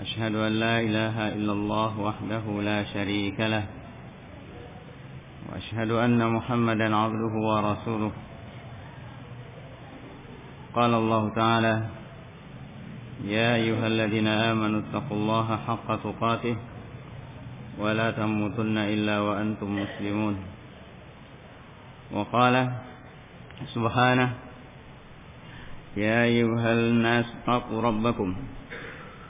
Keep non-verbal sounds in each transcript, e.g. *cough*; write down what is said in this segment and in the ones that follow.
أشهد أن لا إله إلا الله وحده لا شريك له وأشهد أن محمدا عبده ورسوله. قال الله تعالى يا أيها الذين آمنوا اتقوا الله حق تقاته ولا تموتن إلا وأنتم مسلمون. وقال سبحانه يا أيها الناس اتقوا ربكم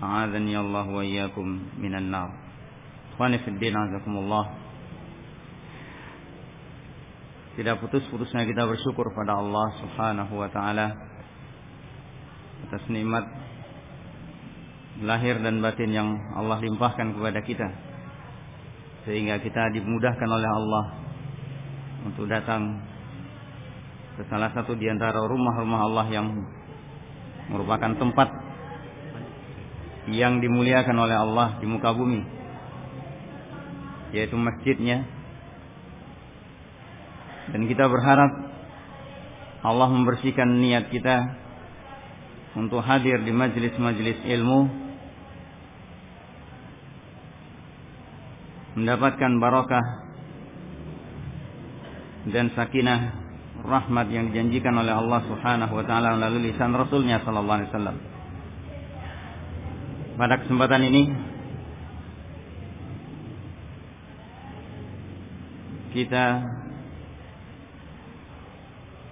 a'adhani Allah wa iyyakum minan nar. Ikhwani fid din azakumullah. Tidak putus-putusnya kita bersyukur pada Allah Subhanahu wa taala atas nikmat lahir dan batin yang Allah limpahkan kepada kita sehingga kita dimudahkan oleh Allah untuk datang ke salah satu di antara rumah-rumah Allah yang merupakan tempat yang dimuliakan oleh Allah di muka bumi yaitu masjidnya dan kita berharap Allah membersihkan niat kita untuk hadir di majelis-majelis ilmu mendapatkan barokah dan sakinah rahmat yang dijanjikan oleh Allah Subhanahu wa taala melalui lisan Rasulnya sallallahu alaihi wasallam. Pada kesempatan ini kita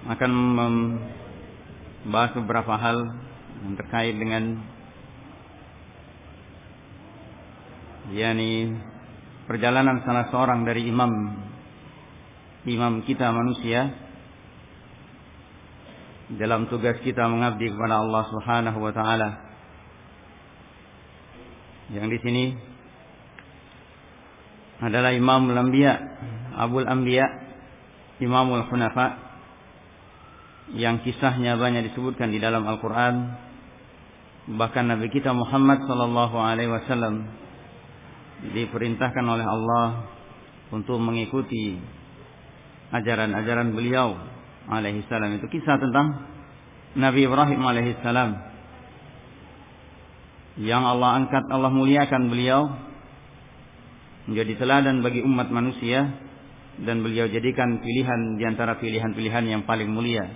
akan membahas beberapa hal yang terkait dengan yakni perjalanan salah seorang dari imam imam kita manusia dalam tugas kita mengabdi kepada Allah Subhanahu wa taala. Yang di sini adalah Imam Al-Anbiya, Abul Anbiya, Imamul Hunafa yang kisahnya banyak disebutkan di dalam Al-Qur'an. Bahkan Nabi kita Muhammad sallallahu alaihi wasallam diperintahkan oleh Allah untuk mengikuti ajaran-ajaran beliau alaihi salam itu kisah tentang Nabi Ibrahim alaihi salam yang Allah angkat Allah muliakan beliau menjadi teladan bagi umat manusia dan beliau jadikan pilihan di antara pilihan-pilihan yang paling mulia.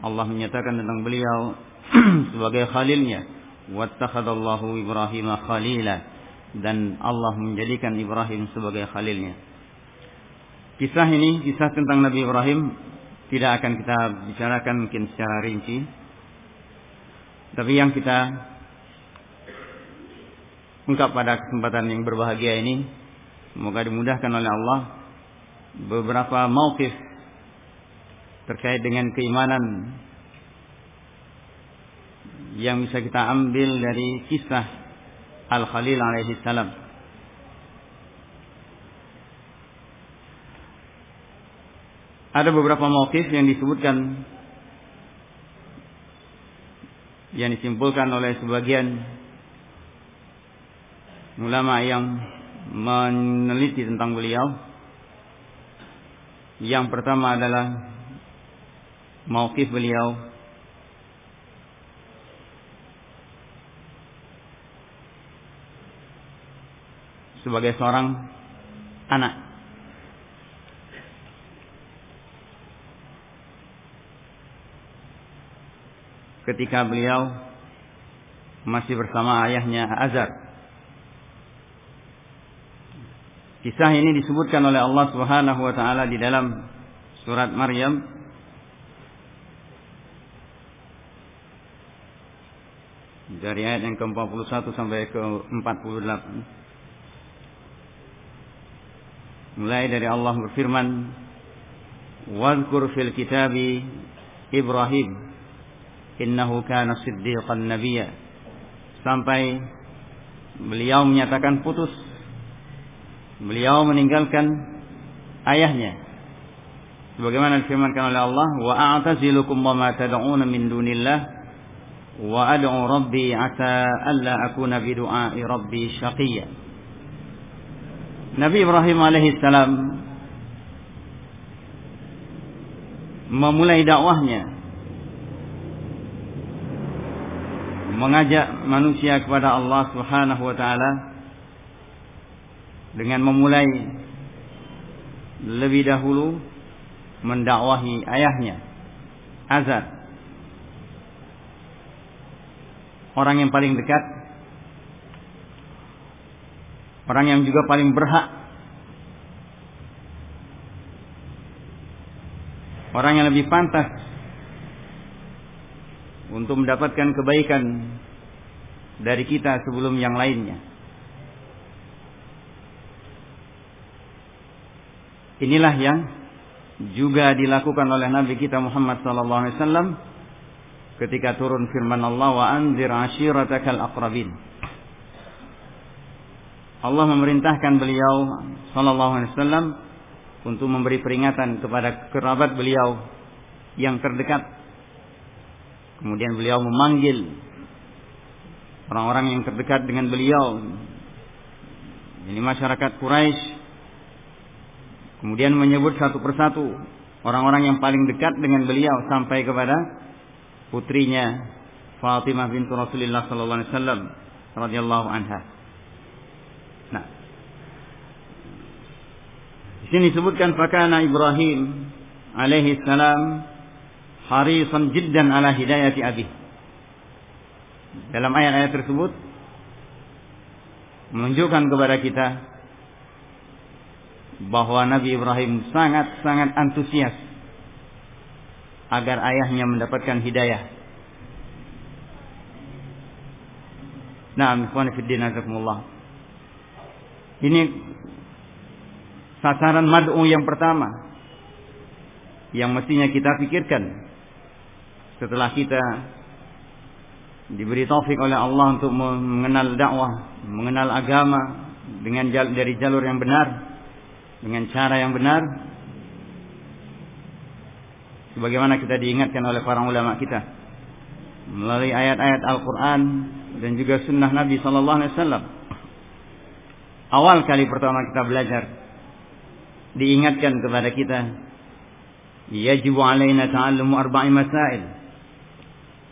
Allah menyatakan tentang beliau *clears throat* sebagai khalilnya wattakhadallahu Ibrahim khalila dan Allah menjadikan Ibrahim sebagai khalilnya. Kisah ini kisah tentang Nabi Ibrahim tidak akan kita bicarakan mungkin secara rinci. Tapi yang kita ungkap pada kesempatan yang berbahagia ini, semoga dimudahkan oleh Allah beberapa mauqif terkait dengan keimanan yang bisa kita ambil dari kisah Al-Khalil alaihi salam. Ada beberapa mauqif yang disebutkan yang disimpulkan oleh sebagian ulama yang meneliti tentang beliau. Yang pertama adalah mauqif beliau sebagai seorang anak. Ketika beliau masih bersama ayahnya Azar. Kisah ini disebutkan oleh Allah Subhanahu wa taala di dalam surat Maryam dari ayat yang ke-41 sampai ke-48. Mulai dari Allah berfirman, "Wadhkur fil kitabi Ibrahim, innahu kana siddiqan nabiyya." Sampai beliau menyatakan putus. Beliau meninggalkan ayahnya. Sebagaimana difirmankan oleh Allah, "Wa a'tazilukum wa ma tad'una min dunillah." wa ad'u rabbi asa alla akuna bi du'ai rabbi syaqiyya Nabi Ibrahim alaihi salam memulai dakwahnya mengajak manusia kepada Allah Subhanahu wa taala dengan memulai lebih dahulu mendakwahi ayahnya Azar orang yang paling dekat, orang yang juga paling berhak, orang yang lebih pantas untuk mendapatkan kebaikan dari kita sebelum yang lainnya. Inilah yang juga dilakukan oleh Nabi kita Muhammad sallallahu alaihi wasallam ketika turun firman Allah wa anzir ashiratakal aqrabin. Allah memerintahkan beliau sallallahu alaihi wasallam untuk memberi peringatan kepada kerabat beliau yang terdekat. Kemudian beliau memanggil orang-orang yang terdekat dengan beliau. Ini masyarakat Quraisy. Kemudian menyebut satu persatu orang-orang yang paling dekat dengan beliau sampai kepada putrinya Fatimah bintu Rasulullah sallallahu alaihi wasallam radhiyallahu anha. Nah. Di sini disebutkan fakana Ibrahim alaihi salam harisan jiddan ala hidayati abi. Dalam ayat-ayat tersebut menunjukkan kepada kita bahwa Nabi Ibrahim sangat-sangat antusias agar ayahnya mendapatkan hidayah. Azakumullah. Ini sasaran mad'u yang pertama yang mestinya kita pikirkan setelah kita diberi taufik oleh Allah untuk mengenal dakwah, mengenal agama dengan dari jalur yang benar, dengan cara yang benar, sebagaimana kita diingatkan oleh para ulama kita melalui ayat-ayat Al-Qur'an dan juga sunnah Nabi sallallahu alaihi wasallam. Awal kali pertama kita belajar diingatkan kepada kita yajibu alaina ta'allumu arba'i masail.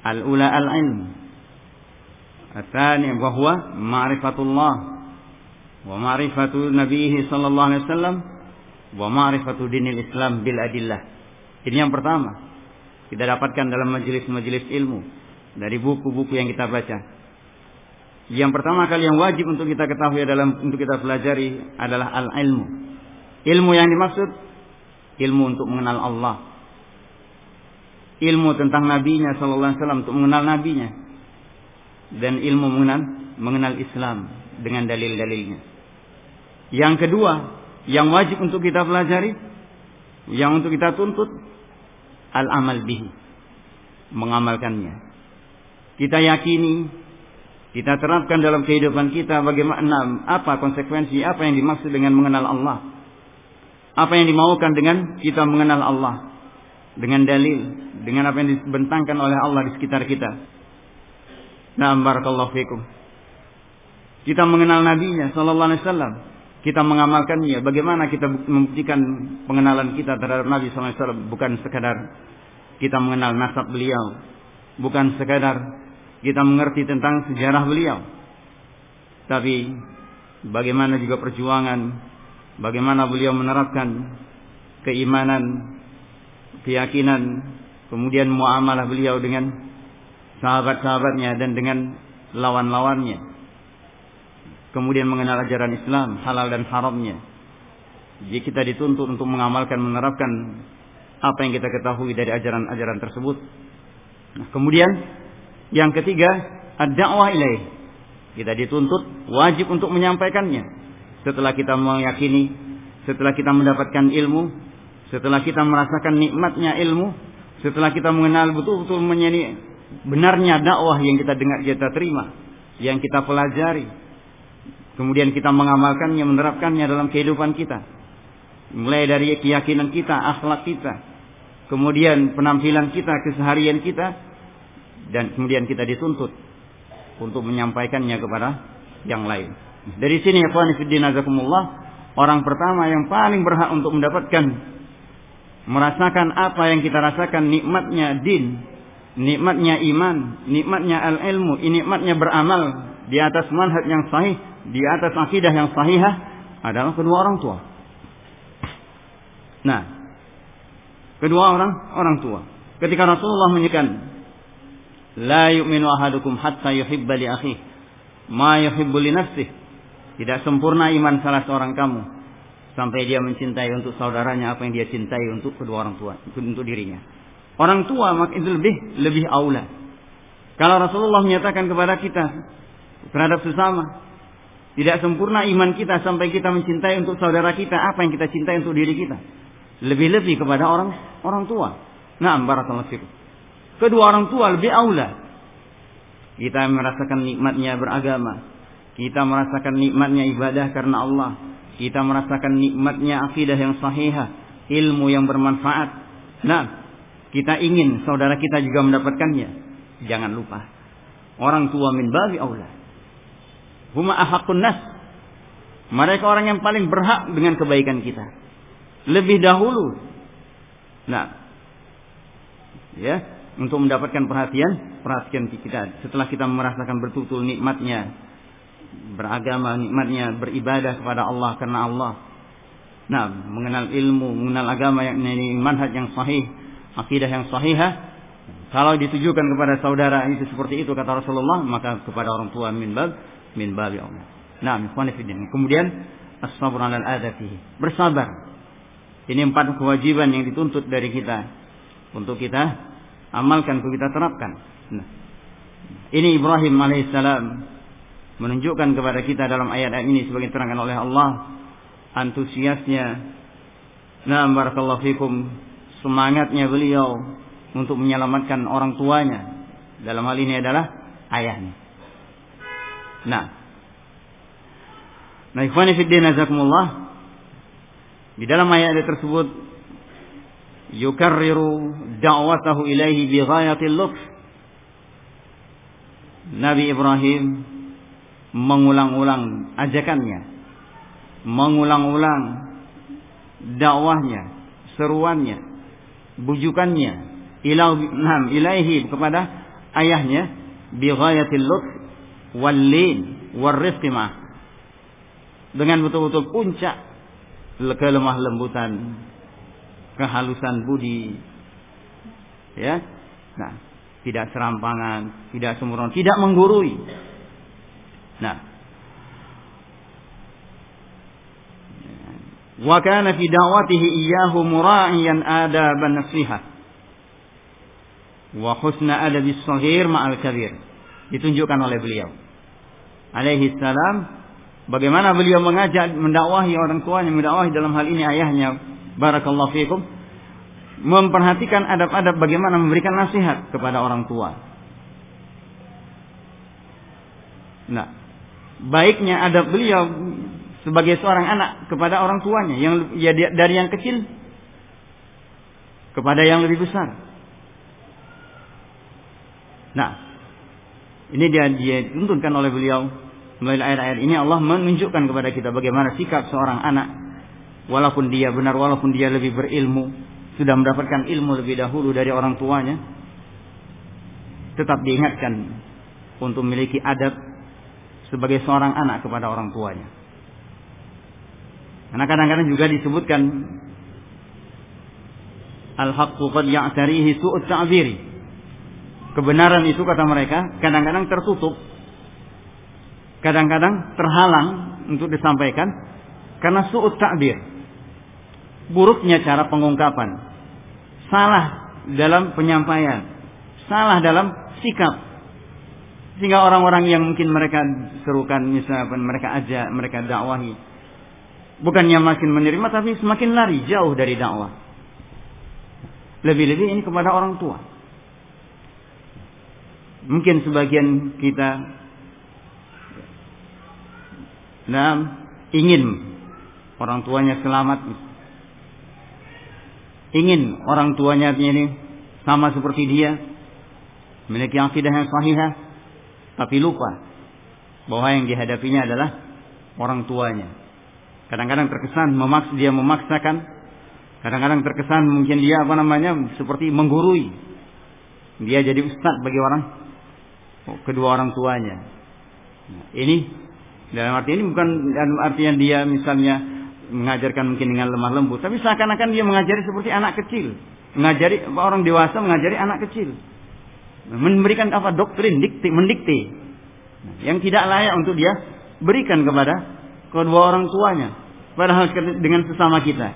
Al-ula al-ilm. الثاني وهو معرفة الله wa ma'rifatu nabiyhi sallallahu alaihi wasallam wa ma'rifatu dinil Islam bil adillah. Ini yang pertama. Kita dapatkan dalam majelis-majelis ilmu dari buku-buku yang kita baca. Yang pertama kali yang wajib untuk kita ketahui dalam untuk kita pelajari adalah al ilmu. Ilmu yang dimaksud ilmu untuk mengenal Allah. Ilmu tentang nabinya sallallahu alaihi wasallam untuk mengenal nabinya. Dan ilmu mengenal mengenal Islam dengan dalil-dalilnya. Yang kedua, yang wajib untuk kita pelajari, yang untuk kita tuntut al-amal bihi. Mengamalkannya. Kita yakini, kita terapkan dalam kehidupan kita bagaimana apa konsekuensi, apa yang dimaksud dengan mengenal Allah. Apa yang dimaukan dengan kita mengenal Allah. Dengan dalil, dengan apa yang dibentangkan oleh Allah di sekitar kita. Nah, barakallahu fikum. Kita mengenal nabinya sallallahu alaihi wasallam kita mengamalkannya, bagaimana kita membuktikan pengenalan kita terhadap Nabi SAW bukan sekadar kita mengenal nasab beliau, bukan sekadar kita mengerti tentang sejarah beliau, tapi bagaimana juga perjuangan, bagaimana beliau menerapkan keimanan, keyakinan, kemudian muamalah beliau dengan sahabat-sahabatnya dan dengan lawan-lawannya kemudian mengenal ajaran Islam, halal dan haramnya. Jadi kita dituntut untuk mengamalkan, menerapkan apa yang kita ketahui dari ajaran-ajaran tersebut. Nah, kemudian yang ketiga, ad-da'wah ilaih. Kita dituntut wajib untuk menyampaikannya. Setelah kita meyakini, setelah kita mendapatkan ilmu, setelah kita merasakan nikmatnya ilmu, setelah kita mengenal betul-betul menyanyi benarnya dakwah yang kita dengar kita terima, yang kita pelajari, Kemudian kita mengamalkannya, menerapkannya dalam kehidupan kita. Mulai dari keyakinan kita, akhlak kita. Kemudian penampilan kita, keseharian kita. Dan kemudian kita dituntut untuk menyampaikannya kepada yang lain. Dari sini ya Fiddin Azakumullah. Orang pertama yang paling berhak untuk mendapatkan merasakan apa yang kita rasakan nikmatnya din, nikmatnya iman, nikmatnya al-ilmu, nikmatnya beramal di atas manhaj yang sahih di atas akidah yang sahihah adalah kedua orang tua. Nah, kedua orang orang tua. Ketika Rasulullah menyebutkan la yu'minu ahadukum hatta yuhibba li akhihi ma yuhibbu li nafsihi. Tidak sempurna iman salah seorang kamu sampai dia mencintai untuk saudaranya apa yang dia cintai untuk kedua orang tua, untuk dirinya. Orang tua maka itu lebih lebih aula. Kalau Rasulullah menyatakan kepada kita terhadap sesama, tidak sempurna iman kita sampai kita mencintai untuk saudara kita apa yang kita cintai untuk diri kita. Lebih-lebih kepada orang orang tua. Nah, barakallahu fikum. Kedua orang tua lebih aula. Kita merasakan nikmatnya beragama. Kita merasakan nikmatnya ibadah karena Allah. Kita merasakan nikmatnya akidah yang sahihah, ilmu yang bermanfaat. Nah, kita ingin saudara kita juga mendapatkannya. Jangan lupa. Orang tua min babi aula. Huma ahakun nas. Mereka orang yang paling berhak dengan kebaikan kita. Lebih dahulu. Nah, ya, untuk mendapatkan perhatian, perhatian kita. Setelah kita merasakan betul-betul nikmatnya beragama, nikmatnya beribadah kepada Allah karena Allah. Nah, mengenal ilmu, mengenal agama yang ini manhaj yang sahih, akidah yang sahihah. Kalau ditujukan kepada saudara itu seperti itu kata Rasulullah, maka kepada orang tua min bab min babi Allah. Nah, Kemudian as-sabr 'ala adatihi. Bersabar. Ini empat kewajiban yang dituntut dari kita untuk kita amalkan, untuk kita terapkan. Nah, ini Ibrahim alaihissalam menunjukkan kepada kita dalam ayat-ayat ini sebagai terangkan oleh Allah antusiasnya nah barakallahu fikum semangatnya beliau untuk menyelamatkan orang tuanya dalam hal ini adalah ayahnya Nah. Nah, ikhwani fiddin azakumullah. Di dalam ayat tersebut yukarriru da'watahu ilaihi bi ghayatil lutf. Nabi Ibrahim mengulang-ulang ajakannya, mengulang-ulang dakwahnya, seruannya, bujukannya ilah ilaihi kepada ayahnya bi ghayatil lutf wallin warifqi dengan betul-betul puncak kelemah lembutan kehalusan budi. Ya? Nah tidak serampangan tidak sempurna tidak menggurui. Nah. Wa kana fi da'watihi iyyahu mura'iyan adaban nasihat wa husna adabi shaghir ma'al kabir ditunjukkan oleh beliau. Alaihi salam bagaimana beliau mengajak mendakwahi orang tuanya mendakwahi dalam hal ini ayahnya. Barakallahu fikum. Memperhatikan adab-adab bagaimana memberikan nasihat kepada orang tua. Nah baiknya adab beliau sebagai seorang anak kepada orang tuanya yang ya dari yang kecil kepada yang lebih besar. Nah ini dia dia tuntunkan oleh beliau Melalui ayat-ayat ini Allah menunjukkan kepada kita bagaimana sikap seorang anak walaupun dia benar walaupun dia lebih berilmu, sudah mendapatkan ilmu lebih dahulu dari orang tuanya, tetap diingatkan untuk memiliki adab sebagai seorang anak kepada orang tuanya. Karena kadang-kadang juga disebutkan al-haqqu qad ya'tarihi su'ut ta'biri. Kebenaran itu kata mereka kadang-kadang tertutup. Kadang-kadang terhalang untuk disampaikan karena su'ut ta'bir. Buruknya cara pengungkapan. Salah dalam penyampaian. Salah dalam sikap sehingga orang-orang yang mungkin mereka serukan misalnya mereka ajak, mereka dakwahi. Bukannya makin menerima tapi semakin lari jauh dari dakwah. Lebih-lebih ini kepada orang tua. Mungkin sebagian kita nah, ingin orang tuanya selamat. Ingin orang tuanya ini sama seperti dia. Memiliki akidah yang sahihah tapi lupa bahwa yang dihadapinya adalah orang tuanya. Kadang-kadang terkesan memaksa dia memaksakan, kadang-kadang terkesan mungkin dia apa namanya seperti menggurui. Dia jadi ustadz bagi orang kedua orang tuanya. Nah, ini dalam arti ini bukan dalam artinya dia misalnya mengajarkan mungkin dengan lemah lembut, tapi seakan-akan dia mengajari seperti anak kecil, mengajari orang dewasa mengajari anak kecil. Memberikan apa? Doktrin dikti mendikte yang tidak layak untuk dia berikan kepada kedua orang tuanya. Padahal dengan sesama kita.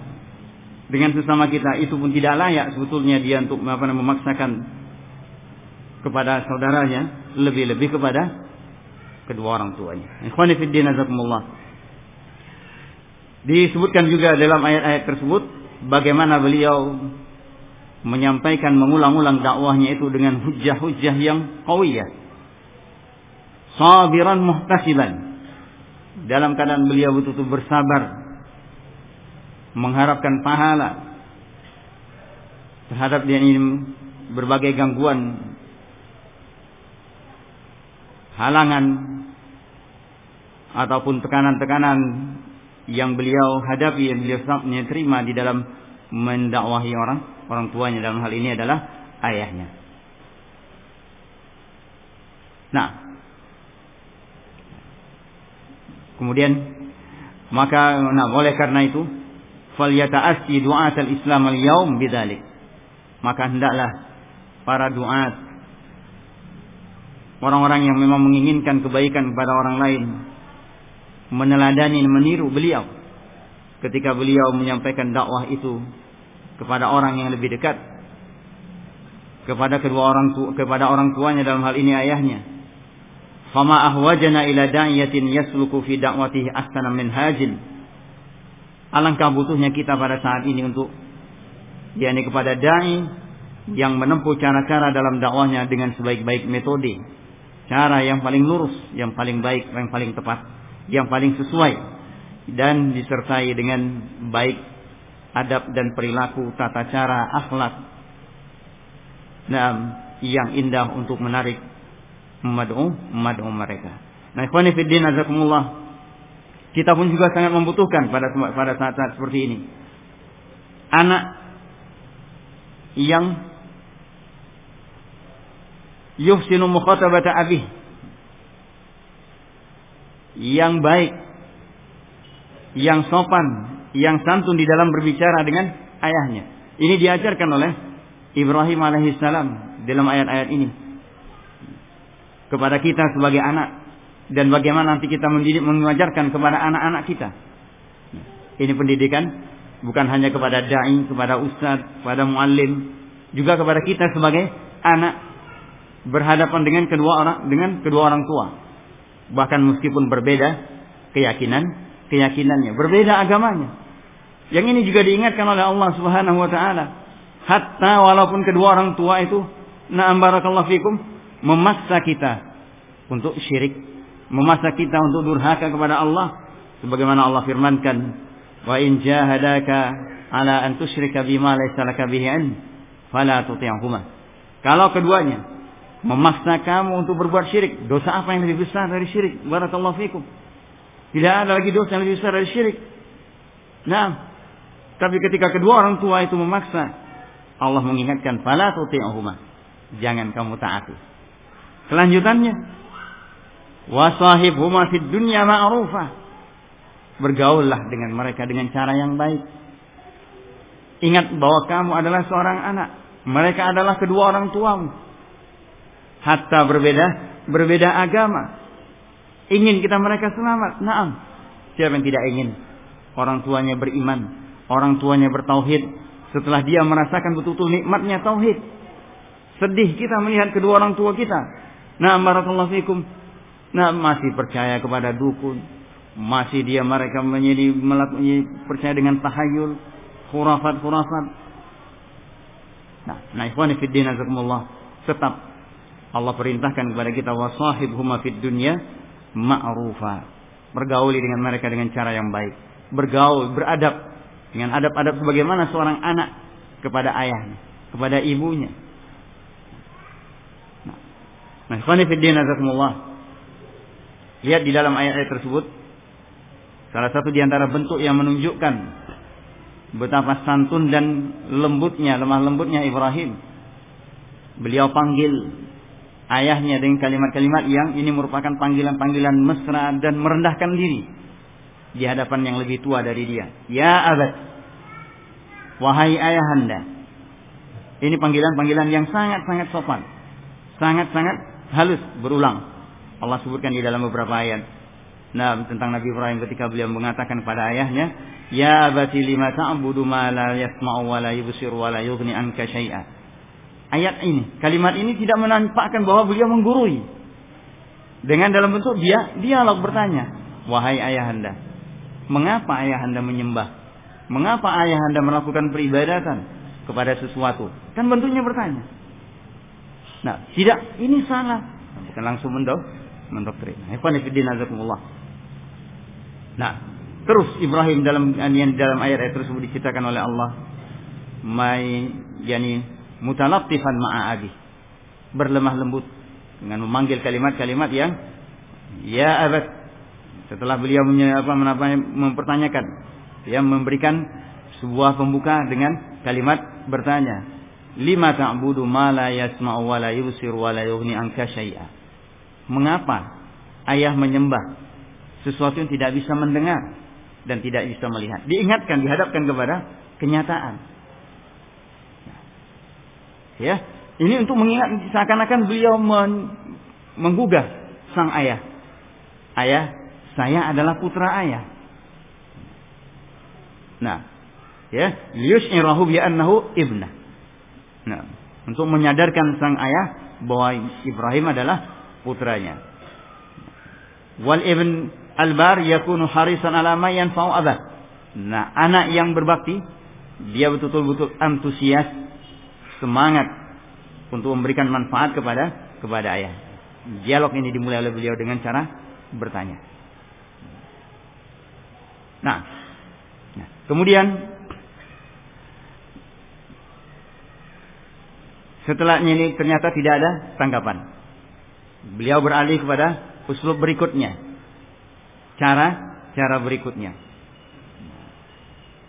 Dengan sesama kita itu pun tidak layak sebetulnya dia untuk apa memaksakan kepada saudaranya lebih-lebih kepada kedua orang tuanya. Ikhwani fi din Disebutkan juga dalam ayat-ayat tersebut bagaimana beliau menyampaikan mengulang-ulang dakwahnya itu dengan hujah-hujah yang qawiyah. Sabiran muhtasiban. Dalam keadaan beliau betul-betul bersabar mengharapkan pahala terhadap dia ini berbagai gangguan halangan ataupun tekanan-tekanan yang beliau hadapi yang beliau terima di dalam mendakwahi orang orang tuanya dalam hal ini adalah ayahnya. Nah, kemudian maka nah oleh karena itu falyata'assi du'at al-Islam al-yaum bidzalik. Maka hendaklah para duat orang-orang yang memang menginginkan kebaikan kepada orang lain meneladani meniru beliau. Ketika beliau menyampaikan dakwah itu kepada orang yang lebih dekat kepada kedua orang tu, kepada orang tuanya dalam hal ini ayahnya. Fama ahwajana ila da'iyatin yasluku fi da'watihi ahsana min hajin alangkah butuhnya kita pada saat ini untuk yakni kepada dai yang menempuh cara-cara dalam dakwahnya dengan sebaik-baik metode cara yang paling lurus yang paling baik yang paling tepat yang paling sesuai dan disertai dengan baik adab dan perilaku, tata cara, akhlak nah, yang indah untuk menarik mad'u mad'u mereka. Nah, ikhwani fi din azakumullah. Kita pun juga sangat membutuhkan pada pada saat-saat seperti ini. Anak yang yuhsinu mukhatabata abih yang baik yang sopan yang santun di dalam berbicara dengan ayahnya. Ini diajarkan oleh Ibrahim alaihissalam dalam ayat-ayat ini kepada kita sebagai anak dan bagaimana nanti kita mendidik mengajarkan kepada anak-anak kita. Ini pendidikan bukan hanya kepada dai, kepada ustadz, kepada muallim, juga kepada kita sebagai anak berhadapan dengan kedua orang dengan kedua orang tua. Bahkan meskipun berbeda keyakinan, keyakinannya, berbeda agamanya. Yang ini juga diingatkan oleh Allah Subhanahu wa taala. Hatta walaupun kedua orang tua itu na'am barakallahu fikum memaksa kita untuk syirik, memaksa kita untuk durhaka kepada Allah sebagaimana Allah firmankan, "Wa in jahadaka ala an tusyrika bima laysa laka bihi fala tuti'huma." Kalau keduanya memaksa kamu untuk berbuat syirik. Dosa apa yang lebih besar dari syirik? Barakallahu fikum. Tidak ada lagi dosa yang lebih besar dari syirik. Nah, tapi ketika kedua orang tua itu memaksa, Allah mengingatkan, "Fala tuti'uhuma." Jangan kamu taati. Kelanjutannya, "Wa sahibhuma fid dunya ma'rufa." Bergaullah dengan mereka dengan cara yang baik. Ingat bahwa kamu adalah seorang anak. Mereka adalah kedua orang tuamu hatta berbeda berbeda agama. Ingin kita mereka selamat? Naam. Siapa yang tidak ingin? Orang tuanya beriman, orang tuanya bertauhid. Setelah dia merasakan betul-betul nikmatnya tauhid. Sedih kita melihat kedua orang tua kita. Nah, barakallahu fikum. Nah, masih percaya kepada dukun. Masih dia mereka menjadi percaya dengan tahayul, khurafat-khurafat. Nah, nah ikhwan fillah tetap Allah perintahkan kepada kita huma fid dunya ma'rufa. Bergauli dengan mereka dengan cara yang baik. Bergaul, beradab dengan adab-adab sebagaimana seorang anak kepada ayahnya, kepada ibunya. Nah, ikhwani fid din Lihat di dalam ayat-ayat tersebut salah satu di antara bentuk yang menunjukkan betapa santun dan lembutnya, lemah lembutnya Ibrahim. Beliau panggil ayahnya dengan kalimat-kalimat yang ini merupakan panggilan-panggilan mesra dan merendahkan diri di hadapan yang lebih tua dari dia. Ya abad, wahai ayahanda. Ini panggilan-panggilan yang sangat-sangat sopan, sangat-sangat halus berulang. Allah sebutkan di dalam beberapa ayat. Nah, tentang Nabi Ibrahim ketika beliau mengatakan pada ayahnya, "Ya abati lima ta'budu ma la yasma'u wa la yubsiru wa la yughni anka syai'a." Ayat ini. Kalimat ini tidak menampakkan bahwa beliau menggurui. Dengan dalam bentuk dia dialog bertanya, "Wahai ayahanda, mengapa ayahanda menyembah? Mengapa ayahanda melakukan peribadatan kepada sesuatu?" Kan bentuknya bertanya. Nah, tidak, ini salah. Bukan langsung mendok, mendoktrin. Nah, terus Ibrahim dalam yang dalam ayat-ayat tersebut diceritakan oleh Allah, "Mai yani mutalatifan ma'adi berlemah lembut dengan memanggil kalimat-kalimat yang ya abad. Setelah beliau apa, mempertanyakan yang memberikan sebuah pembuka dengan kalimat bertanya lima ta'budu ma la yasma'u wa la yusir wa la yughni anka syai'a? Mengapa ayah menyembah sesuatu yang tidak bisa mendengar dan tidak bisa melihat? Diingatkan dihadapkan kepada kenyataan Ya, ini untuk mengingat seakan-akan beliau men menggugah sang ayah. Ayah, saya adalah putra ayah. Nah, ya, liyush'irahu bi annahu ibna. Nah, untuk menyadarkan sang ayah bahwa Ibrahim adalah putranya. Wal ibn albar yakunu harisan ala ma yanfa'u abah. Nah, anak yang berbakti dia betul-betul antusias semangat untuk memberikan manfaat kepada kepada ayah. Dialog ini dimulai oleh beliau dengan cara bertanya. Nah, nah kemudian setelah ini ternyata tidak ada tanggapan. Beliau beralih kepada usul berikutnya. Cara cara berikutnya.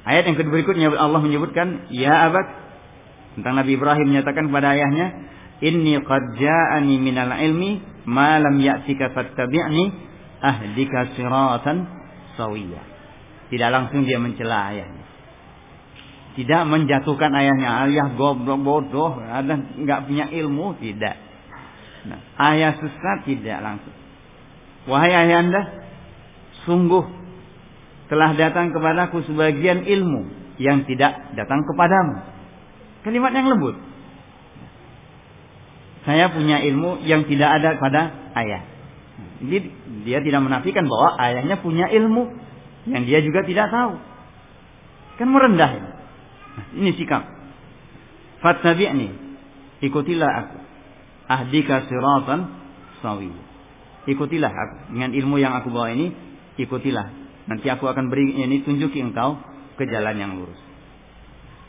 Ayat yang kedua berikutnya Allah menyebutkan, Ya abad tentang Nabi Ibrahim menyatakan kepada ayahnya, "Inni qad ja'ani minal ilmi ma lam ya'tika fattabi'ni ahdika siratan sawiyya." Tidak langsung dia mencela ayahnya. Tidak menjatuhkan ayahnya, ayah goblok bodoh, ada nggak punya ilmu, tidak. Nah, ayah sesat tidak langsung. Wahai ayah anda, sungguh telah datang kepadaku sebagian ilmu yang tidak datang kepadamu. Kalimat yang lembut. Saya punya ilmu yang tidak ada pada ayah. Jadi dia tidak menafikan bahwa ayahnya punya ilmu yang dia juga tidak tahu. Kan merendah. Nah, ini sikap. Ikutilah aku. Ahdika siratan sawi. Ikutilah aku. Dengan ilmu yang aku bawa ini, ikutilah. Nanti aku akan beri ini tunjuki engkau ke jalan yang lurus.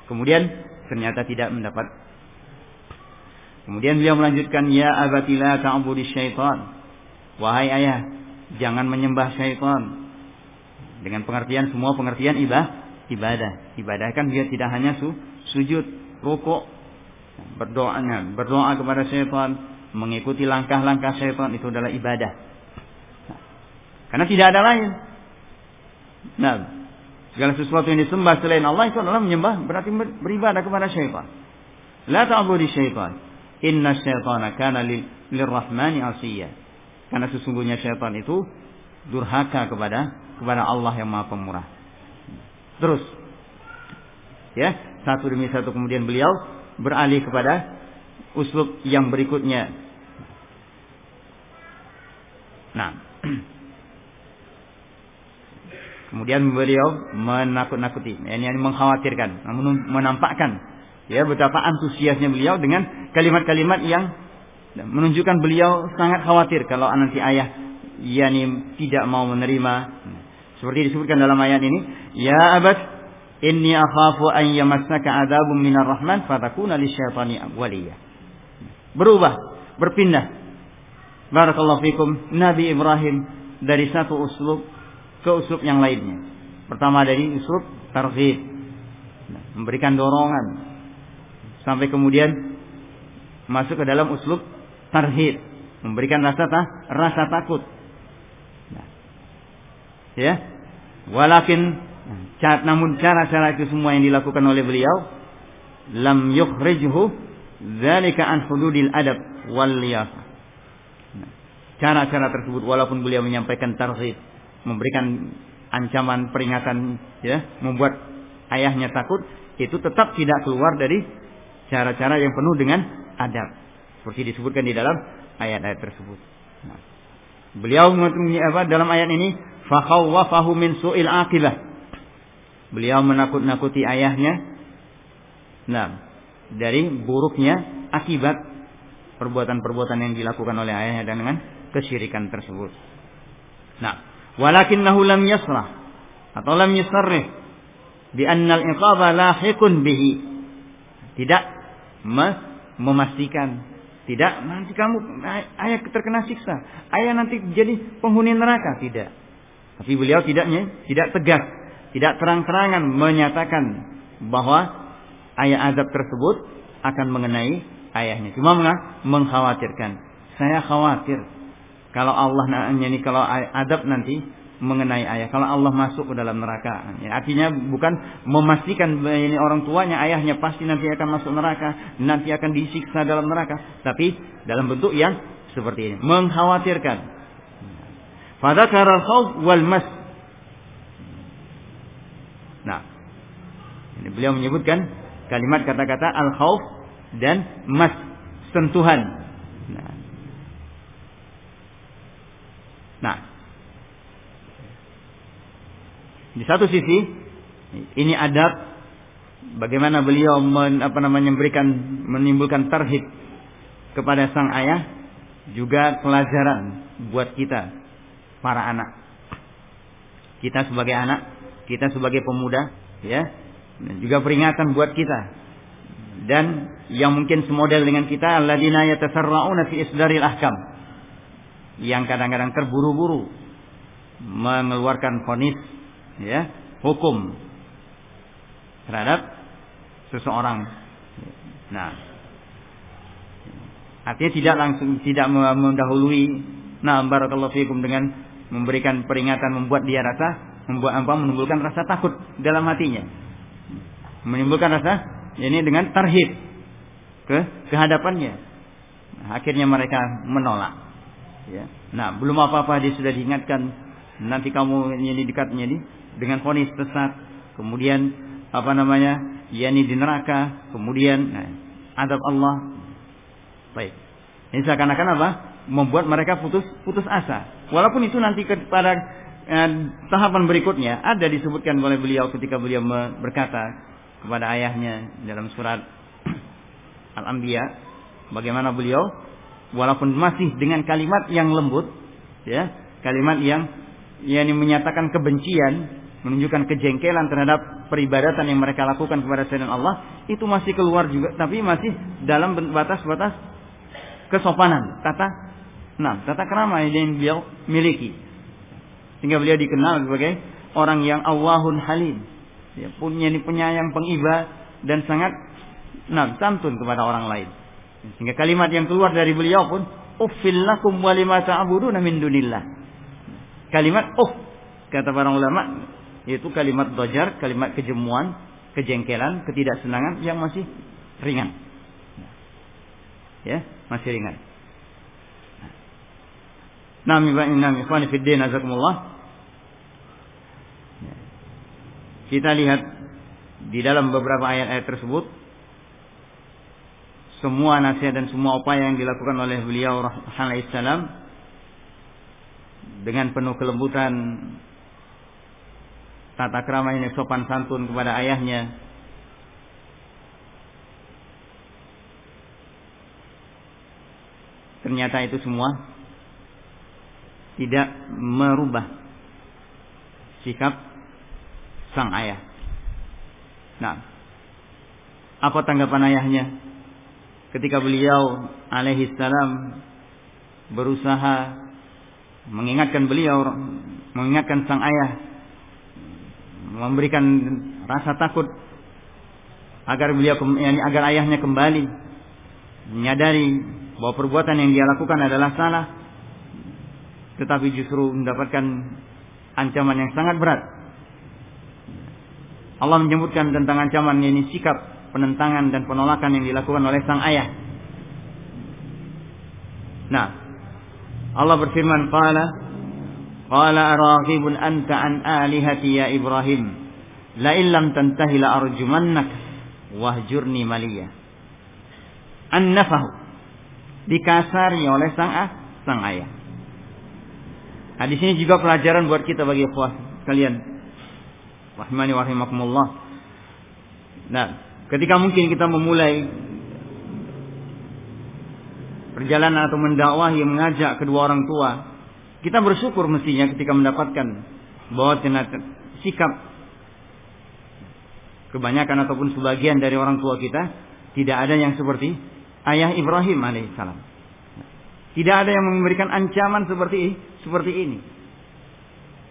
Kemudian ternyata tidak mendapat Kemudian beliau melanjutkan ya abatila ta'budi syaitan. Wahai ayah, jangan menyembah syaitan. Dengan pengertian semua pengertian ibadah, ibadah. Ibadah kan dia tidak hanya su, sujud, rukuk, berdoanya, berdoa kepada syaitan, mengikuti langkah-langkah syaitan itu adalah ibadah. Karena tidak ada lain. Nah, segala sesuatu yang disembah selain Allah itu adalah menyembah berarti beribadah kepada syaitan. La ta'budi syaitan. Inna syaitana kana lirrahmani asiyya. Karena sesungguhnya syaitan itu durhaka kepada kepada Allah yang Maha Pemurah. Terus ya, satu demi satu kemudian beliau beralih kepada uslub yang berikutnya. Nah, *clears throat* kemudian beliau menakut-nakuti, ini mengkhawatirkan, menampakkan ya betapa antusiasnya beliau dengan kalimat-kalimat yang menunjukkan beliau sangat khawatir kalau nanti ayah yakni tidak mau menerima. Seperti disebutkan dalam ayat ini ya abad inni akhafu an yamassaka adzabun minar rahman fatakuna lisyaitani waliya berubah berpindah. Barakallahu fikum. Nabi Ibrahim dari satu uslub ke uslub yang lainnya pertama dari uslub targhib memberikan dorongan sampai kemudian masuk ke dalam uslub tarhib, memberikan rasa ta, rasa takut. Nah. Ya. Walakin namun cara-cara itu semua yang dilakukan oleh beliau lam yukhrijhu dzalika an hududil adab wal cara-cara tersebut walaupun beliau menyampaikan tarhib, memberikan ancaman peringatan ya, membuat ayahnya takut, itu tetap tidak keluar dari cara-cara yang penuh dengan adab seperti disebutkan di dalam ayat-ayat tersebut. Nah, beliau apa dalam ayat ini fakhawwafahu min su'il aqibah. Beliau menakut-nakuti ayahnya nah dari buruknya akibat perbuatan-perbuatan yang dilakukan oleh ayahnya dengan kesyirikan tersebut. Nah, walakinnahu lam yasrah. Atau lam yusarrih. Bi anna al-iqaba lahiqun bihi. Tidak memastikan. Tidak nanti kamu ayah terkena siksa. Ayah nanti jadi penghuni neraka. Tidak. Tapi beliau tidaknya tidak tegas. Tidak terang-terangan menyatakan bahwa ayah azab tersebut akan mengenai ayahnya. Cuma mengkhawatirkan. Saya khawatir kalau Allah ini kalau adab nanti mengenai ayah. Kalau Allah masuk ke dalam neraka, ya, artinya bukan memastikan ini orang tuanya, ayahnya pasti nanti akan masuk neraka, nanti akan disiksa dalam neraka, tapi dalam bentuk yang seperti ini, mengkhawatirkan. Pada khawf wal mas. Nah, ini beliau menyebutkan kalimat kata-kata al khawf dan mas sentuhan. Nah, nah Di satu sisi ini adab bagaimana beliau men, apa namanya memberikan menimbulkan terhib kepada sang ayah juga pelajaran buat kita para anak. Kita sebagai anak, kita sebagai pemuda ya dan juga peringatan buat kita. Dan yang mungkin semodel dengan kita alladzina yatasarrauna fi isdaril ahkam. Yang kadang-kadang terburu-buru mengeluarkan vonis ya hukum terhadap seseorang. Nah, artinya tidak langsung tidak mendahului nah barakallahu fikum dengan memberikan peringatan membuat dia rasa membuat apa menimbulkan rasa takut dalam hatinya. Menimbulkan rasa ini dengan tarhib ke kehadapannya. Akhirnya mereka menolak. Ya. Nah, belum apa-apa dia sudah diingatkan nanti kamu ini dekatnya ini dengan fonis sesat, kemudian apa namanya, yakni di neraka, kemudian nah, adab Allah. Baik. Ini seakan-akan apa? Membuat mereka putus putus asa. Walaupun itu nanti kepada eh, tahapan berikutnya ada disebutkan oleh beliau ketika beliau berkata kepada ayahnya dalam surat *clears throat* Al-Anbiya bagaimana beliau walaupun masih dengan kalimat yang lembut ya, kalimat yang yakni menyatakan kebencian menunjukkan kejengkelan terhadap peribadatan yang mereka lakukan kepada selain Allah itu masih keluar juga tapi masih dalam batas-batas kesopanan, tata nah, tata kerama yang beliau miliki. Sehingga beliau dikenal sebagai orang yang Allahun Halim. Ya, punya penyayang, pengiba dan sangat nah, santun kepada orang lain. Sehingga kalimat yang keluar dari beliau pun uffil lakum wa lima ta'buduna min dunillah. Kalimat uff kata para ulama yaitu kalimat dojar, kalimat kejemuan, kejengkelan, ketidaksenangan yang masih ringan. Ya, masih ringan. Nami ba'in nami ikhwani fid din azakumullah. Kita lihat di dalam beberapa ayat-ayat tersebut semua nasihat dan semua upaya yang dilakukan oleh beliau salam dengan penuh kelembutan tata krama ini sopan santun kepada ayahnya ternyata itu semua tidak merubah sikap sang ayah. Nah, apa tanggapan ayahnya ketika beliau alaihi salam berusaha mengingatkan beliau mengingatkan sang ayah memberikan rasa takut agar beliau agar ayahnya kembali menyadari bahwa perbuatan yang dia lakukan adalah salah tetapi justru mendapatkan ancaman yang sangat berat. Allah menyebutkan tentang ancaman ini sikap penentangan dan penolakan yang dilakukan oleh sang ayah. Nah, Allah berfirman, "Qala qala araghibun anta an alihati ya Ibrahim, la illam tantahi la arjumannak wahjurni maliya." An-nafahu dikasari oleh sang ah, sang ayah. Nah, di sini juga pelajaran buat kita bagi kalian rahimani wa rahimakumullah. Nah, ketika mungkin kita memulai perjalanan atau mendakwahi mengajak kedua orang tua, kita bersyukur mestinya ketika mendapatkan bahwa sikap kebanyakan ataupun sebagian dari orang tua kita tidak ada yang seperti ayah Ibrahim alaihissalam. Tidak ada yang memberikan ancaman seperti seperti ini.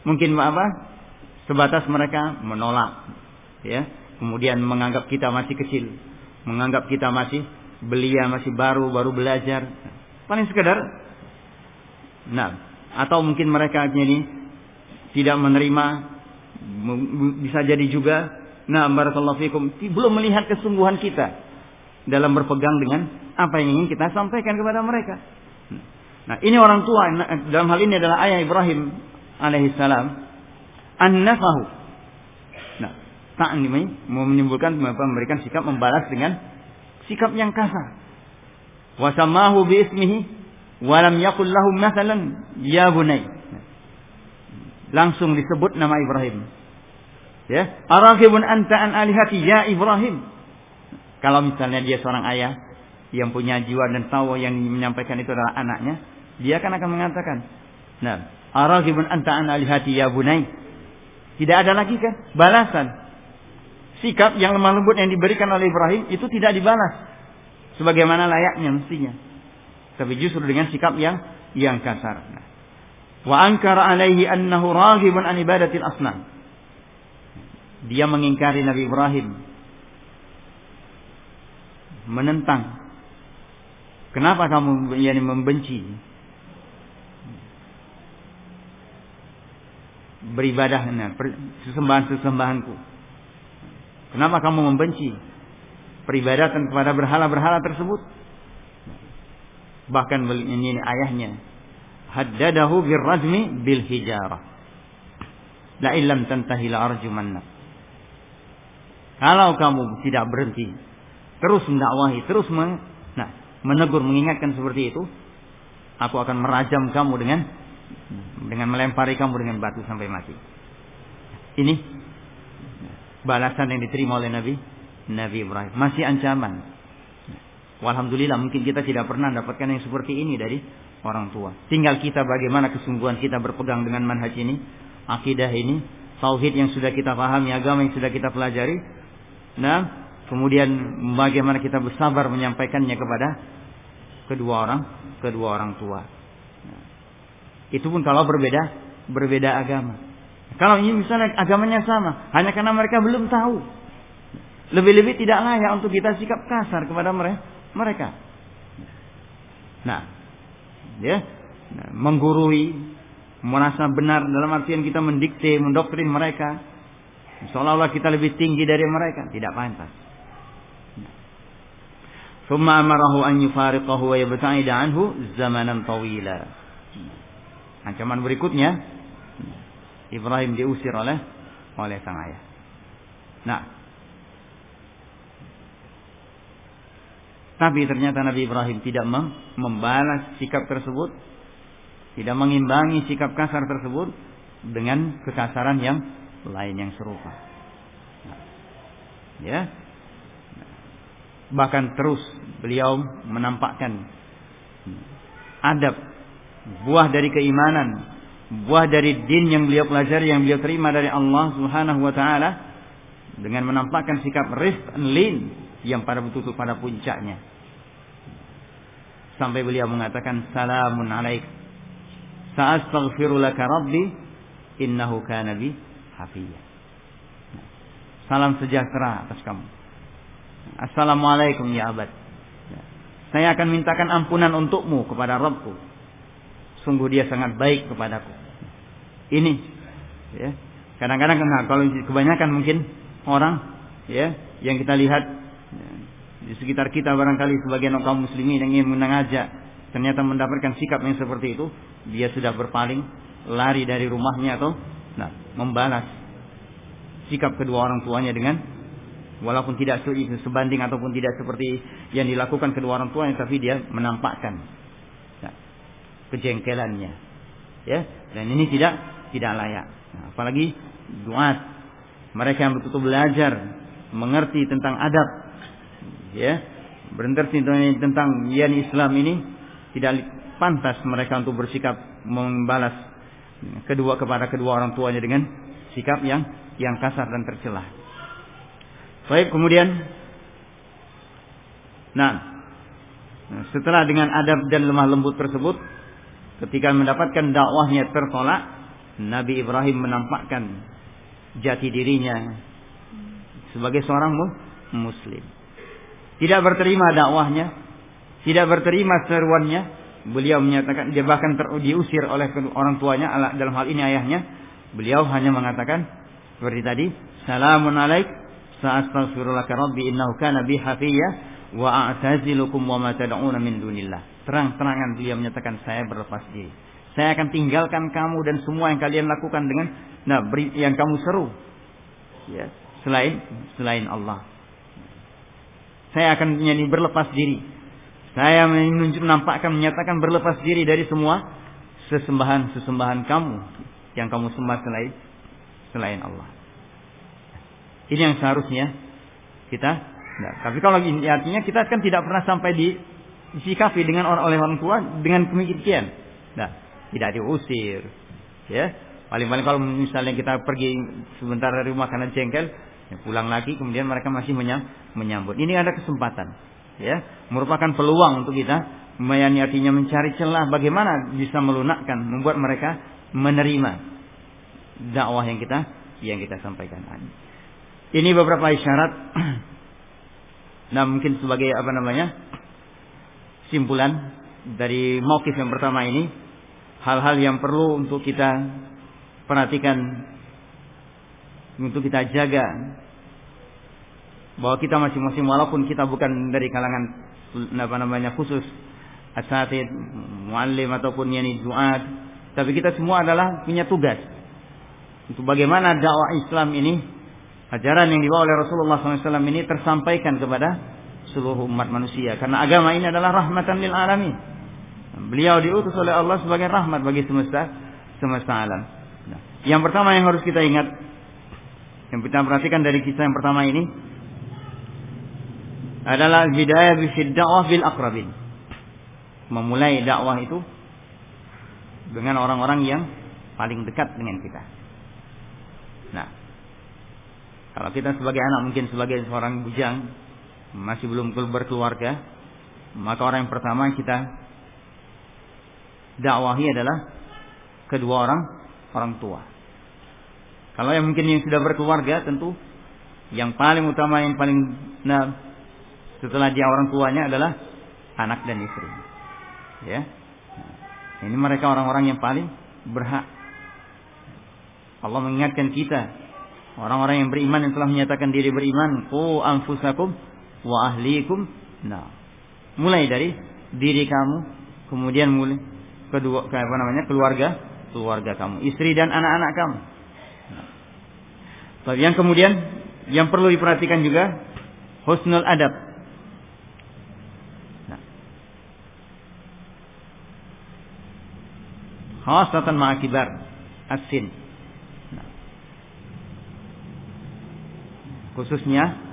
Mungkin apa? Sebatas mereka menolak, ya. Kemudian menganggap kita masih kecil, menganggap kita masih belia, masih baru, baru belajar. Paling sekedar, nah, atau mungkin mereka ini tidak menerima, bisa jadi juga, nah, barakallahu fikum, belum melihat kesungguhan kita dalam berpegang dengan apa yang ingin kita sampaikan kepada mereka. Nah, ini orang tua dalam hal ini adalah ayah Ibrahim alaihissalam an-nafahu. Mau menimbulkan memberikan sikap membalas dengan sikap yang kasar. Wasamahu bi ismihi walam yakul lahu masalan ya bunai. Langsung disebut nama Ibrahim. Ya, araghibun anta an alihati ya Ibrahim. Kalau misalnya dia seorang ayah yang punya jiwa dan tahu yang menyampaikan itu adalah anaknya, dia akan akan mengatakan, "Nah, araghibun anta an alihati ya bunai." Tidak ada lagi kan balasan. Sikap yang lemah lembut yang diberikan oleh Ibrahim itu tidak dibalas sebagaimana layaknya mestinya. Tapi justru dengan sikap yang yang kasar. Wa ankara alaihi annahu raghibun an ibadatil asnam. Dia mengingkari Nabi Ibrahim. Menentang. Kenapa kamu yani membenci beribadah sesembahan-sesembahanku. Kenapa kamu membenci peribadatan kepada berhala-berhala tersebut? Bahkan ini ayahnya haddadahu birrajmi bil hijarah. La illam tantahi la arjumannak. Kalau kamu tidak berhenti terus mendakwahi, terus men, nah, menegur, mengingatkan seperti itu, aku akan merajam kamu dengan dengan melempari kamu dengan batu sampai mati. Ini balasan yang diterima oleh Nabi Nabi Ibrahim. Masih ancaman. Alhamdulillah mungkin kita tidak pernah dapatkan yang seperti ini dari orang tua. Tinggal kita bagaimana kesungguhan kita berpegang dengan manhaj ini, akidah ini, tauhid yang sudah kita pahami, agama yang sudah kita pelajari. Nah, kemudian bagaimana kita bersabar menyampaikannya kepada kedua orang kedua orang tua. Nah, itu pun kalau berbeda berbeda agama. Kalau ini misalnya agamanya sama, hanya karena mereka belum tahu. Lebih-lebih tidak layak untuk kita sikap kasar kepada mereka. Nah, ya, nah, menggurui, merasa benar dalam artian kita mendikte, mendoktrin mereka, seolah-olah kita lebih tinggi dari mereka, tidak pantas. ثم أمره أن يفارقه ويبتعد عنه زمنا طويلا ancaman berikutnya Ibrahim diusir oleh oleh sang ayah. Nah, tapi ternyata Nabi Ibrahim tidak membalas sikap tersebut, tidak mengimbangi sikap kasar tersebut dengan kekasaran yang lain yang serupa. Nah, ya, bahkan terus beliau menampakkan adab buah dari keimanan buah dari din yang beliau pelajari yang beliau terima dari Allah Subhanahu wa taala dengan menampakkan sikap rifq and lin yang pada betul-betul pada puncaknya sampai beliau mengatakan salamun alaik sa'astaghfiru laka rabbi innahu kana bi salam sejahtera atas kamu Assalamualaikum ya abad. Saya akan mintakan ampunan untukmu kepada Rabbku. Sungguh dia sangat baik kepadaku. Ini, ya. Kadang-kadang kalau kebanyakan mungkin orang, ya, yang kita lihat ya, di sekitar kita barangkali sebagian kaum muslimin yang ingin mengajak ternyata mendapatkan sikap yang seperti itu, dia sudah berpaling, lari dari rumahnya atau nah, membalas sikap kedua orang tuanya dengan walaupun tidak sebanding ataupun tidak seperti yang dilakukan kedua orang tuanya tapi dia menampakkan kejengkelannya. Ya dan ini tidak tidak layak. Nah, apalagi duat. Mereka yang betul-betul belajar mengerti tentang adab. Ya berarti tentang yang Islam ini tidak pantas mereka untuk bersikap membalas kedua kepada kedua orang tuanya dengan sikap yang yang kasar dan tercelah Baik, kemudian Nah, setelah dengan adab dan lemah lembut tersebut, ketika mendapatkan dakwahnya tertolak, Nabi Ibrahim menampakkan jati dirinya sebagai seorang muslim. Tidak berterima dakwahnya, tidak berterima seruannya, beliau menyatakan dia bahkan diusir oleh orang tuanya dalam hal ini ayahnya. Beliau hanya mengatakan seperti tadi, "Salamun alaik Sa'astaghfirulaka rabbi innahu kana bi hafiyya wa a'tazilukum wa ma tad'una min dunillah. Terang-terangan beliau menyatakan saya berlepas diri. Saya akan tinggalkan kamu dan semua yang kalian lakukan dengan nah beri, yang kamu seru. Ya, selain selain Allah. Saya akan menjadi berlepas diri. Saya menunjuk nampakkan menyatakan berlepas diri dari semua sesembahan-sesembahan kamu yang kamu sembah selain selain Allah. Ini yang seharusnya kita. Nah, tapi kalau ini artinya kita kan tidak pernah sampai di disikapi dengan orang oleh orang tua dengan demikian. Nah, tidak diusir. Ya, paling-paling kalau misalnya kita pergi sebentar dari rumah karena jengkel, ya pulang lagi kemudian mereka masih menyambut. Ini ada kesempatan. Ya, merupakan peluang untuk kita artinya mencari celah bagaimana bisa melunakkan, membuat mereka menerima dakwah yang kita yang kita sampaikan. Ini beberapa isyarat. *clears throat* Nah mungkin sebagai apa namanya simpulan dari mokif yang pertama ini hal-hal yang perlu untuk kita perhatikan untuk kita jaga bahwa kita masing-masing walaupun kita bukan dari kalangan apa namanya khusus asatid, muallim ataupun yani duat, tapi kita semua adalah punya tugas. Untuk bagaimana dakwah Islam ini ajaran yang dibawa oleh Rasulullah SAW ini tersampaikan kepada seluruh umat manusia. Karena agama ini adalah rahmatan lil alamin. Beliau diutus oleh Allah sebagai rahmat bagi semesta semesta alam. Nah, yang pertama yang harus kita ingat, yang kita perhatikan dari kisah yang pertama ini adalah bidayah bisid dakwah bil akrabin. Memulai dakwah itu dengan orang-orang yang paling dekat dengan kita. Nah, kalau kita sebagai anak mungkin sebagai seorang bujang masih belum berkeluarga, maka orang yang pertama kita dakwahi adalah kedua orang orang tua. Kalau yang mungkin yang sudah berkeluarga tentu yang paling utama yang paling nah setelah dia orang tuanya adalah anak dan istri. Ya. Ini mereka orang-orang yang paling berhak. Allah mengingatkan kita orang-orang yang beriman yang telah menyatakan diri beriman, "Qu anfusakum wa ahlikum." Nah, mulai dari diri kamu, kemudian mulai kedua apa namanya? keluarga, keluarga kamu, istri dan anak-anak kamu. Nah. Tapi yang kemudian yang perlu diperhatikan juga husnul adab. khasatan ma'akibar asin nah. khususnya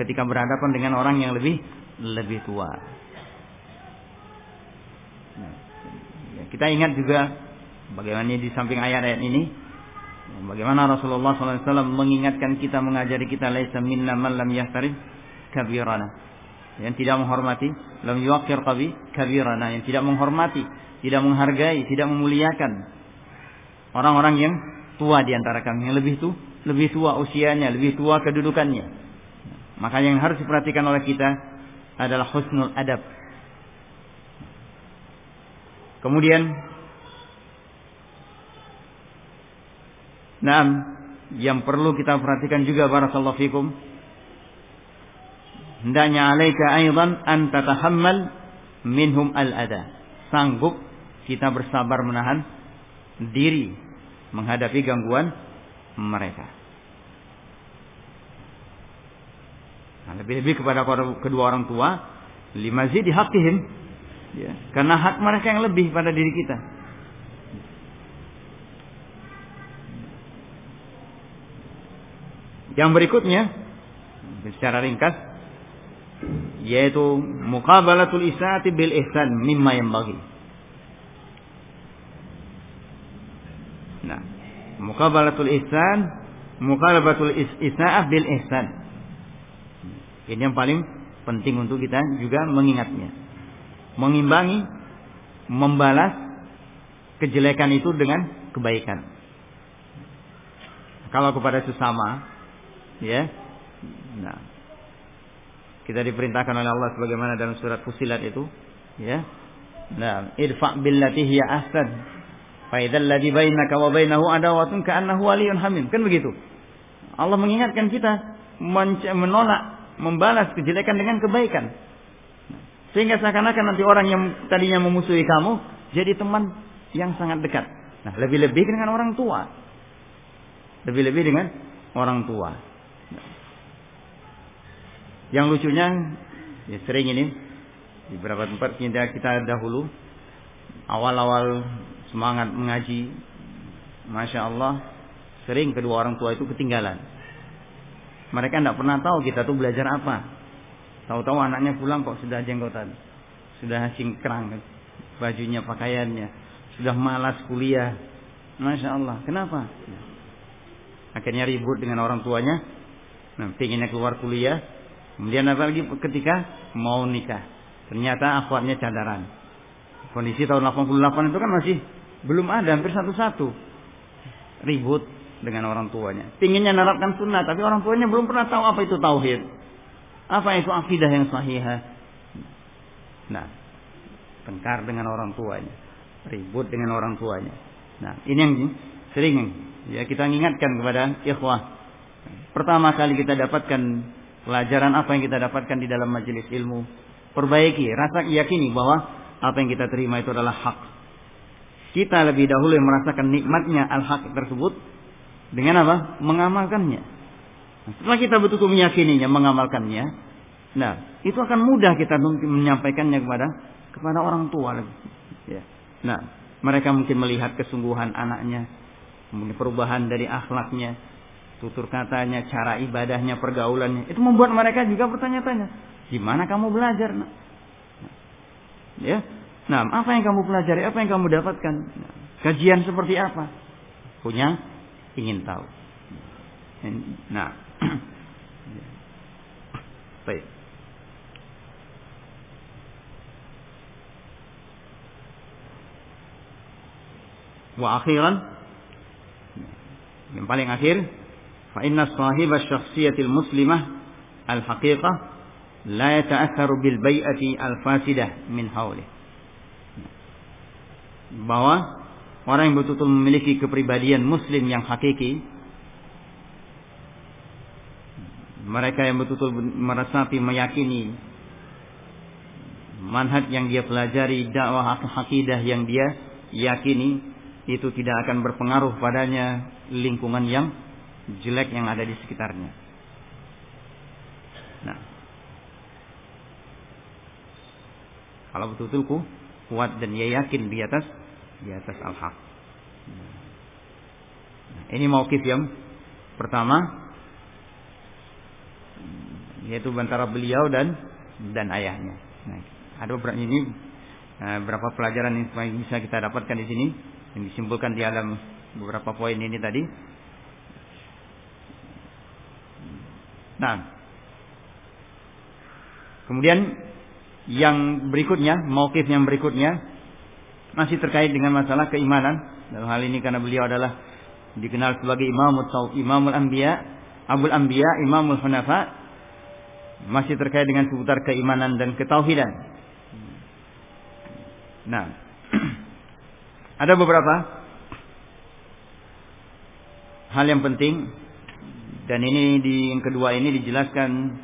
ketika berhadapan dengan orang yang lebih lebih tua. Nah, ya, kita ingat juga bagaimana di samping ayat-ayat ini bagaimana Rasulullah SAW mengingatkan kita mengajari kita laisa minna man lam kabirana. Yang tidak menghormati lam yuqir kabirana. Yang tidak menghormati tidak menghargai, tidak memuliakan. Orang-orang yang tua di antara kami, yang lebih tu, lebih tua usianya, lebih tua kedudukannya. Maka yang harus diperhatikan oleh kita adalah husnul adab. Kemudian Nah, yang perlu kita perhatikan juga barakallahu fikum hendaknya alaika aidan an tatahammal minhum al-ada. Sanggup kita bersabar menahan diri menghadapi gangguan mereka. Lebih-lebih kepada kedua orang tua, lima di hakihim, ya, karena hak mereka yang lebih pada diri kita. Yang berikutnya, secara ringkas, yaitu muqabalatul isati bil ihsan mimma yang bagi. Nah, muqabalatul ihsan, muqabalatul isa'ah bil ihsan. Ini yang paling penting untuk kita juga mengingatnya. Mengimbangi, membalas kejelekan itu dengan kebaikan. Kalau kepada sesama, ya, nah, kita diperintahkan oleh Allah sebagaimana dalam surat Fusilat itu, ya. Nah, idfa billati hiya ahsan Faidal ladzi bainaka wa bainahu adawatun ka'annahu waliyyun hamim. Kan begitu. Allah mengingatkan kita menolak, membalas kejelekan dengan kebaikan. Sehingga seakan-akan nanti orang yang tadinya memusuhi kamu jadi teman yang sangat dekat. Nah, lebih-lebih dengan orang tua. Lebih-lebih dengan orang tua. Yang lucunya ya sering ini di beberapa tempat kita, kita dahulu awal-awal semangat mengaji, masya Allah, sering kedua orang tua itu ketinggalan. Mereka tidak pernah tahu kita tuh belajar apa. Tahu-tahu anaknya pulang kok sudah jenggotan, sudah singkrang, bajunya, pakaiannya, sudah malas kuliah. Masya Allah, kenapa? Akhirnya ribut dengan orang tuanya, nah, pinginnya keluar kuliah, kemudian apa lagi ketika mau nikah, ternyata akhwatnya cadaran. Kondisi tahun 88 itu kan masih belum ada hampir satu-satu. Ribut dengan orang tuanya. Pinginnya narapkan sunnah, tapi orang tuanya belum pernah tahu apa itu tauhid. Apa itu akidah yang sahihah. Nah, tengkar dengan orang tuanya. Ribut dengan orang tuanya. Nah, ini yang sering ya kita ingatkan kepada ikhwah. Pertama kali kita dapatkan pelajaran apa yang kita dapatkan di dalam majelis ilmu. Perbaiki, rasa yakini bahwa apa yang kita terima itu adalah hak kita lebih dahulu yang merasakan nikmatnya al-haq tersebut dengan apa? Mengamalkannya. setelah kita betul-betul meyakininya, mengamalkannya, nah itu akan mudah kita menyampaikannya kepada kepada orang tua lagi. Ya. Nah, mereka mungkin melihat kesungguhan anaknya, mungkin perubahan dari akhlaknya, tutur katanya, cara ibadahnya, pergaulannya. Itu membuat mereka juga bertanya-tanya, gimana kamu belajar? Nah, ya, Nah, apa yang kamu pelajari? Apa yang kamu dapatkan? Nah, kajian seperti apa? Punya ingin tahu. Nah. Baik. Wa akhiran yang paling akhir fa inna sahib syakhsiyatil muslimah al haqiqah la yata'atharu bil bai'ati al fasidah min haulih bahwa orang yang betul-betul memiliki kepribadian muslim yang hakiki mereka yang betul-betul meresapi meyakini manhaj yang dia pelajari dakwah akidah yang dia yakini itu tidak akan berpengaruh padanya lingkungan yang jelek yang ada di sekitarnya. Nah, kalau betul-betul kuat dan dia yakin di atas di atas al-haq. Nah, ini mauqif yang pertama yaitu antara beliau dan dan ayahnya. Nah, ada beberapa ini uh, berapa pelajaran yang bisa kita dapatkan di sini yang disimpulkan di dalam beberapa poin ini tadi. Nah, kemudian yang berikutnya, maukif yang berikutnya masih terkait dengan masalah keimanan. Dalam hal ini karena beliau adalah dikenal sebagai Imamul Imamul Anbiya, Abul Anbiya, Imamul Hunafa, masih terkait dengan seputar keimanan dan ketauhidan. Nah, *clears throat* ada beberapa hal yang penting dan ini di yang kedua ini dijelaskan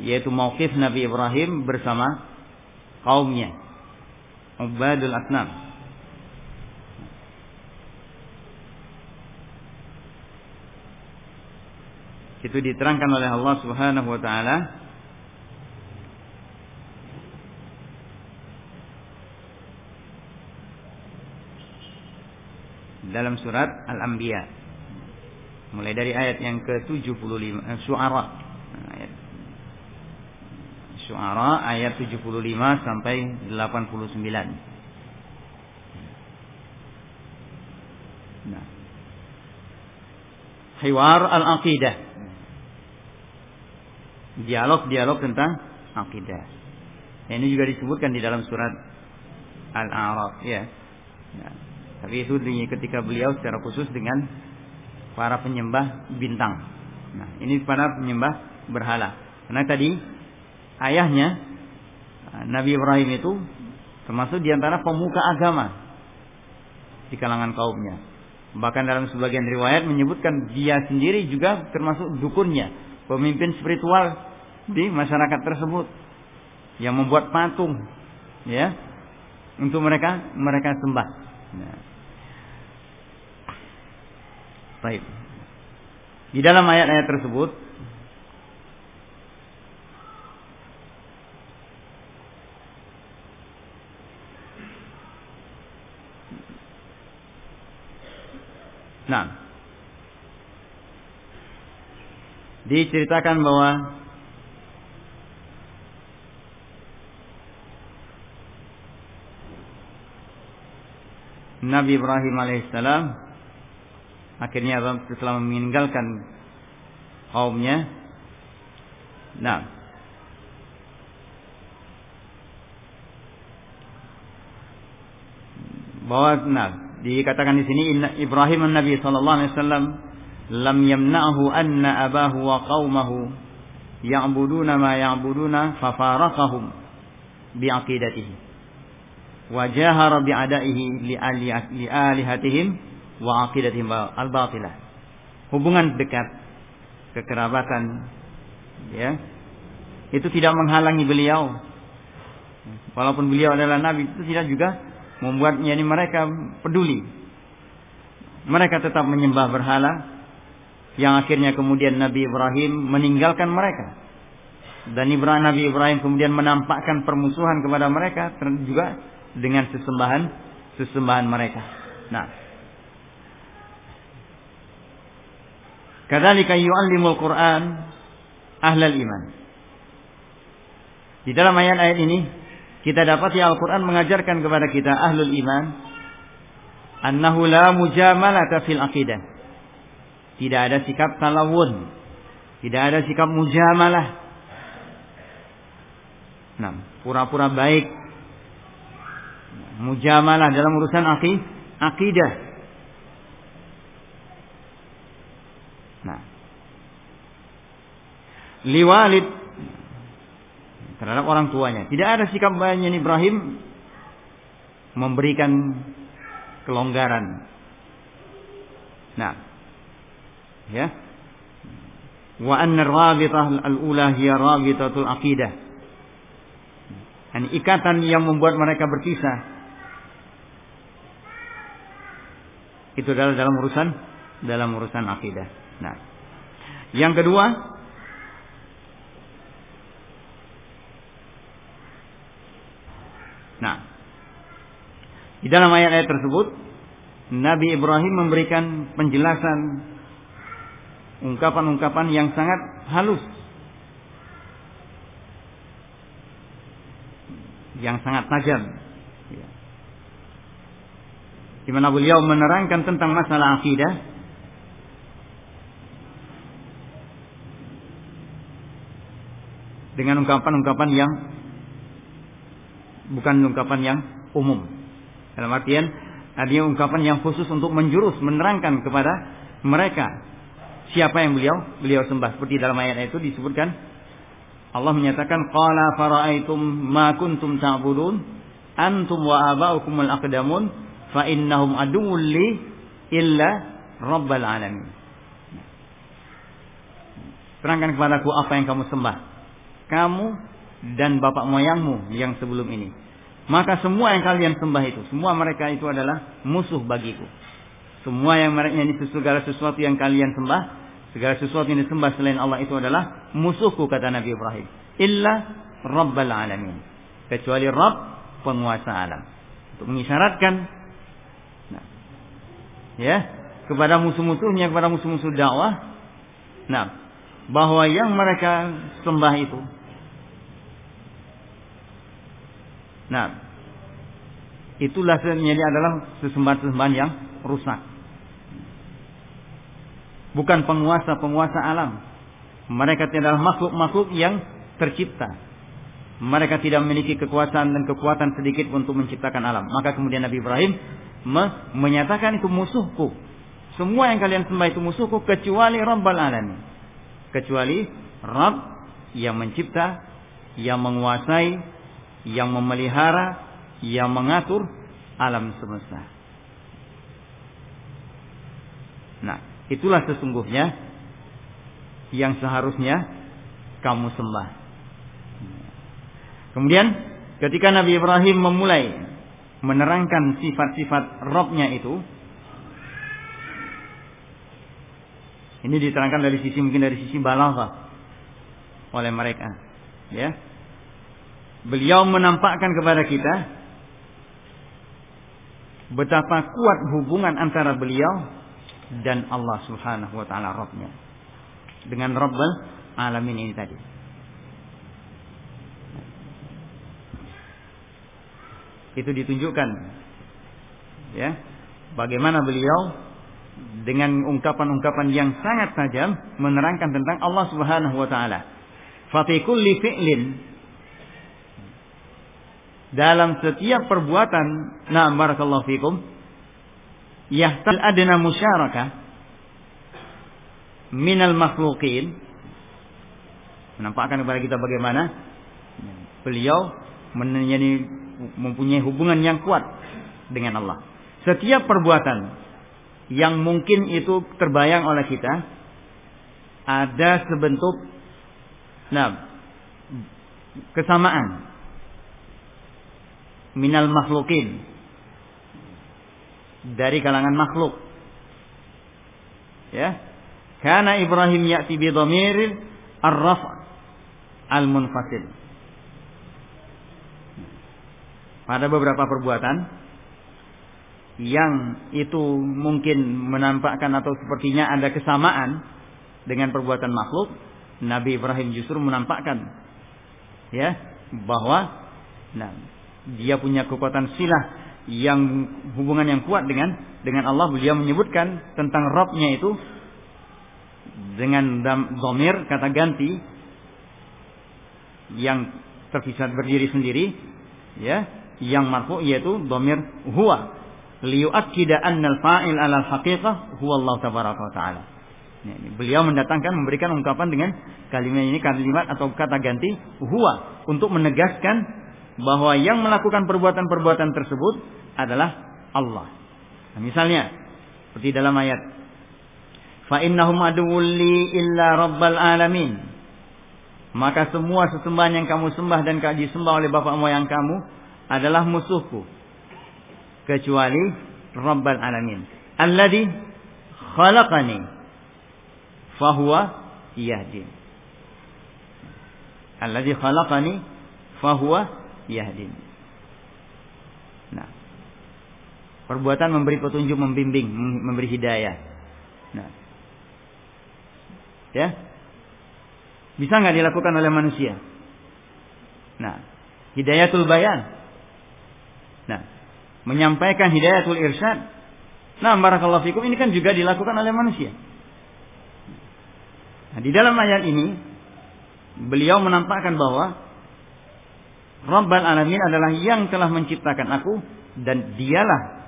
yaitu mauqif Nabi Ibrahim bersama kaumnya Ubadul Asnam. Itu diterangkan oleh Allah Subhanahu wa taala. Dalam surat Al-Anbiya. Mulai dari ayat yang ke-75 eh, Syu'ara. ayat Syu'ara ayat 75 sampai 89 Nah Hiwar al-aqidah dialog-dialog tentang akidah. Ini juga disebutkan di dalam surat Al-A'raf ya. ya. Tapi itu ketika beliau secara khusus dengan para penyembah bintang. Nah, ini para penyembah berhala. Karena tadi ayahnya Nabi Ibrahim itu termasuk di antara pemuka agama di kalangan kaumnya. Bahkan dalam sebagian riwayat menyebutkan dia sendiri juga termasuk dukunnya, pemimpin spiritual di masyarakat tersebut yang membuat patung ya untuk mereka mereka sembah. Nah. Baik. Di dalam ayat-ayat tersebut Nah, diceritakan bahwa Nabi Ibrahim alaihissalam akhirnya setelah meninggalkan kaumnya. Nah. Bahwa nah dikatakan di sini Ibrahim Nabi sallallahu alaihi wasallam lam yamna'hu anna abahu wa qaumahu ya'buduna ma ya'buduna fafaraqahum bi'aqidatihi wa jahara bi'adaihi li alihatihim wa aqidatihim al-batilah. Hubungan dekat kekerabatan ya. Itu tidak menghalangi beliau. Walaupun beliau adalah nabi itu tidak juga membuatnya ini mereka peduli. Mereka tetap menyembah berhala yang akhirnya kemudian Nabi Ibrahim meninggalkan mereka. Dan Ibrahim Nabi Ibrahim kemudian menampakkan permusuhan kepada mereka juga dengan sesembahan sesembahan mereka. Nah, Kadzalika yu'allimul Qur'an ahlal iman. Di dalam ayat-ayat ini kita dapat ya Al-Qur'an mengajarkan kepada kita ahlul iman annahu la mujamalata fil aqidah. Tidak ada sikap talawun, tidak ada sikap mujamalah. Nah, pura-pura baik mujamalah dalam urusan akidah. Nah, liwalid terhadap orang tuanya. Tidak ada sikap banyak Ibrahim memberikan kelonggaran. Nah, ya. Wa anna rabitah al-ula hiya rabitatul aqidah. Dan ikatan yang membuat mereka berpisah itu adalah dalam urusan dalam urusan akidah. Nah, yang kedua Nah, di dalam ayat-ayat tersebut Nabi Ibrahim memberikan penjelasan ungkapan-ungkapan yang sangat halus. Yang sangat tajam. Di mana beliau menerangkan tentang masalah akidah. Dengan ungkapan-ungkapan yang bukan ungkapan yang umum. Dalam artian ada ungkapan yang khusus untuk menjurus, menerangkan kepada mereka siapa yang beliau beliau sembah. Seperti dalam ayat itu disebutkan Allah menyatakan qala fara'aitum ma kuntum ta'budun antum wa aba'ukum al-aqdamun fa innahum aduwwul li illa rabbal alamin. Terangkan kepadaku apa yang kamu sembah. Kamu dan bapak moyangmu yang sebelum ini. Maka semua yang kalian sembah itu, semua mereka itu adalah musuh bagiku. Semua yang mereka ini segala sesuatu yang kalian sembah, segala sesuatu yang disembah selain Allah itu adalah musuhku kata Nabi Ibrahim. Illa Rabbal Alamin. Kecuali Rabb penguasa alam. Untuk mengisyaratkan ya kepada musuh-musuhnya kepada musuh-musuh dakwah nah bahwa yang mereka sembah itu nah itulah sebenarnya adalah sesembahan-sesembahan yang rusak bukan penguasa-penguasa alam mereka adalah makhluk-makhluk yang tercipta mereka tidak memiliki kekuasaan dan kekuatan sedikit untuk menciptakan alam. Maka kemudian Nabi Ibrahim me menyatakan itu musuhku. Semua yang kalian sembah itu musuhku kecuali Rabbal Alamin. Kecuali Rabb yang mencipta, yang menguasai, yang memelihara, yang mengatur alam semesta. Nah, itulah sesungguhnya yang seharusnya kamu sembah. Kemudian ketika Nabi Ibrahim memulai menerangkan sifat-sifat Robnya itu ini diterangkan dari sisi mungkin dari sisi balaghah oleh mereka ya beliau menampakkan kepada kita betapa kuat hubungan antara beliau dan Allah Subhanahu wa taala Rabbnya dengan Rabbul alamin ini tadi itu ditunjukkan ya bagaimana beliau dengan ungkapan-ungkapan yang sangat tajam menerangkan tentang Allah Subhanahu wa taala. Fa kulli fi'lin dalam setiap perbuatan nah barakallahu fikum yahtal adna musyarakah minal makhluqin menampakkan kepada kita bagaimana beliau menjadi mempunyai hubungan yang kuat dengan Allah. Setiap perbuatan yang mungkin itu terbayang oleh kita ada sebentuk nah kesamaan minal makhlukin dari kalangan makhluk. Ya. Karena Ibrahim ya'ti bi dhamir ar-raf' al-munfasil. Pada beberapa perbuatan yang itu mungkin menampakkan atau sepertinya ada kesamaan dengan perbuatan makhluk, Nabi Ibrahim justru menampakkan ya bahwa nah, dia punya kekuatan silah yang hubungan yang kuat dengan dengan Allah beliau menyebutkan tentang Robnya itu dengan domir kata ganti yang terpisah berdiri sendiri ya yang marfu yaitu domir huwa liyuakkida anna al-fa'il 'ala al-haqiqah huwa Allah tabaraka wa taala. Ini, beliau mendatangkan memberikan ungkapan dengan kalimat ini kalimat atau kata ganti huwa untuk menegaskan bahwa yang melakukan perbuatan-perbuatan tersebut adalah Allah. Nah, misalnya seperti dalam ayat fa innahum aduwwulli illa rabbal alamin. Maka semua sesembahan yang kamu sembah dan disembah oleh bapak moyang kamu adalah musuhku kecuali rabbal alamin. Alladhi khalaqani fahuwa yahdin. Alladzi khalaqani fahuwa yahdin. Nah, perbuatan memberi petunjuk, membimbing, memberi hidayah. Nah, ya, bisa nggak dilakukan oleh manusia? Nah, hidayatul bayan. Nah, menyampaikan hidayatul irsyad. Nah, barakallahu fikum ini kan juga dilakukan oleh manusia. Nah, di dalam ayat ini beliau menampakkan bahwa Rabbal Alamin adalah yang telah menciptakan aku dan dialah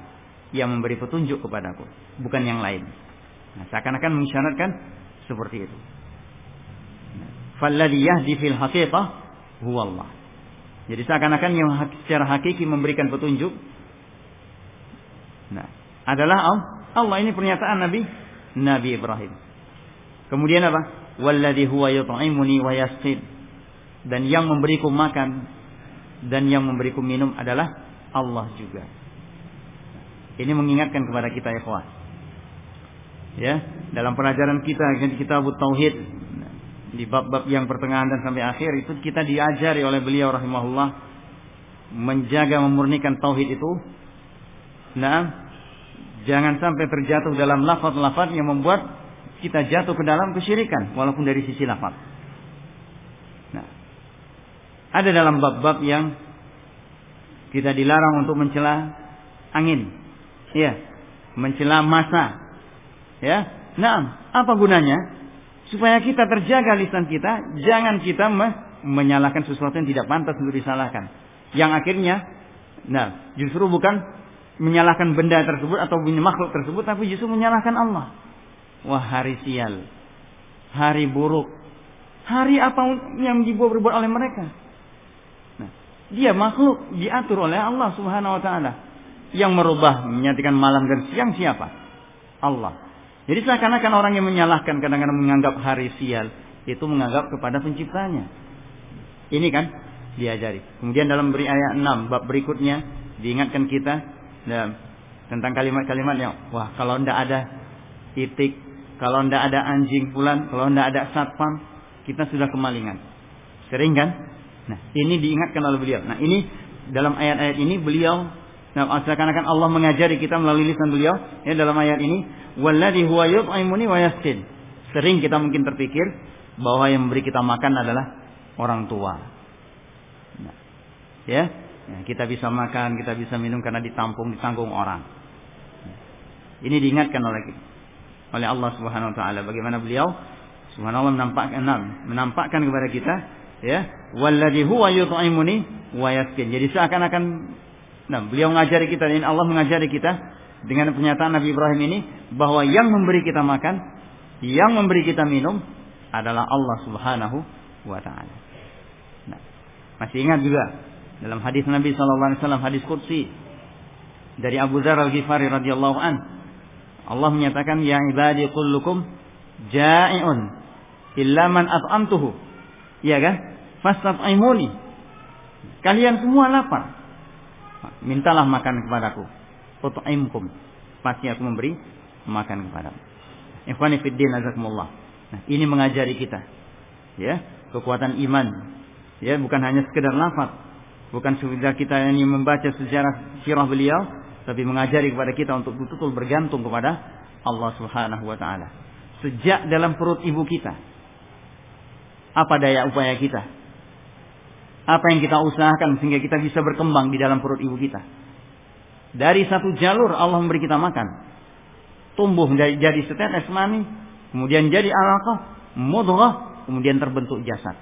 yang memberi petunjuk kepadaku, bukan yang lain. Nah, seakan-akan mengisyaratkan seperti itu. Falladhi yahdi fil haqiqah huwa Allah. Jadi seakan-akan yang secara hakiki memberikan petunjuk nah, adalah Allah. Ini pernyataan Nabi Nabi Ibrahim. Kemudian apa? Walladhi huwa yut'imuni wa yasqin. Dan yang memberiku makan dan yang memberiku minum adalah Allah juga. Ini mengingatkan kepada kita ya Ya, dalam pelajaran kita kita tauhid di bab-bab yang pertengahan dan sampai akhir itu kita diajari oleh beliau rahimahullah menjaga memurnikan tauhid itu. Nah, jangan sampai terjatuh dalam lafaz-lafaz yang membuat kita jatuh ke dalam kesyirikan walaupun dari sisi lafaz. Nah, ada dalam bab-bab yang kita dilarang untuk mencela angin. Ya, mencela masa. Ya. Nah, apa gunanya? Supaya kita terjaga lisan kita, jangan kita me menyalahkan sesuatu yang tidak pantas untuk disalahkan. Yang akhirnya nah, justru bukan menyalahkan benda tersebut atau makhluk tersebut tapi justru menyalahkan Allah. Wah hari sial. Hari buruk. Hari apa yang dibuat-buat oleh mereka? Dia makhluk diatur oleh Allah Subhanahu wa taala. Yang merubah menyatikan malam dan siang siapa? Allah. Jadi seakan-akan orang yang menyalahkan kadang-kadang menganggap hari sial itu menganggap kepada penciptanya. Ini kan diajari. Kemudian dalam beri ayat 6 bab berikutnya diingatkan kita nah, tentang kalimat-kalimat yang wah kalau tidak ada titik kalau tidak ada anjing pulan, kalau tidak ada satpam, kita sudah kemalingan. Sering kan? Nah, ini diingatkan oleh beliau. Nah, ini dalam ayat-ayat ini beliau nah seakan-akan Allah mengajari kita melalui lisan beliau ya dalam ayat ini walladhi huwa yut'imuni wa yasqin. Sering kita mungkin terpikir bahwa yang memberi kita makan adalah orang tua. Nah, ya, nah, kita bisa makan, kita bisa minum karena ditampung, ditanggung orang. Nah, ini diingatkan oleh oleh Allah Subhanahu wa taala. Bagaimana beliau subhanallah menampakkan menampakkan kepada kita ya, walladzi huwa yut'imuni wa yaskin. Jadi seakan-akan nah, beliau mengajari kita dan Allah mengajari kita dengan pernyataan Nabi Ibrahim ini bahwa yang memberi kita makan, yang memberi kita minum adalah Allah Subhanahu wa taala. Nah, masih ingat juga dalam hadis Nabi sallallahu alaihi wasallam hadis qudsi dari Abu Dzar Al-Ghifari radhiyallahu an Allah menyatakan ya ibadi kullukum ja'iun illa man at'amtuhu. Iya kan? Fastat'imuni. Kalian semua lapar. Mintalah makan kepadaku. Ut'imkum. Pasti aku memberi makan kepadamu. Ikhwani fiddin azakumullah. Nah, ini mengajari kita. Ya, kekuatan iman. Ya, bukan hanya sekedar lafaz. Bukan sekedar kita ini membaca sejarah sirah beliau, tapi mengajari kepada kita untuk betul-betul bergantung kepada Allah Subhanahu wa taala. Sejak dalam perut ibu kita. Apa daya upaya kita? Apa yang kita usahakan sehingga kita bisa berkembang di dalam perut ibu kita? Dari satu jalur Allah memberi kita makan. Tumbuh dari jadi setetes mani, kemudian jadi alaqah, mudghah, kemudian terbentuk jasad.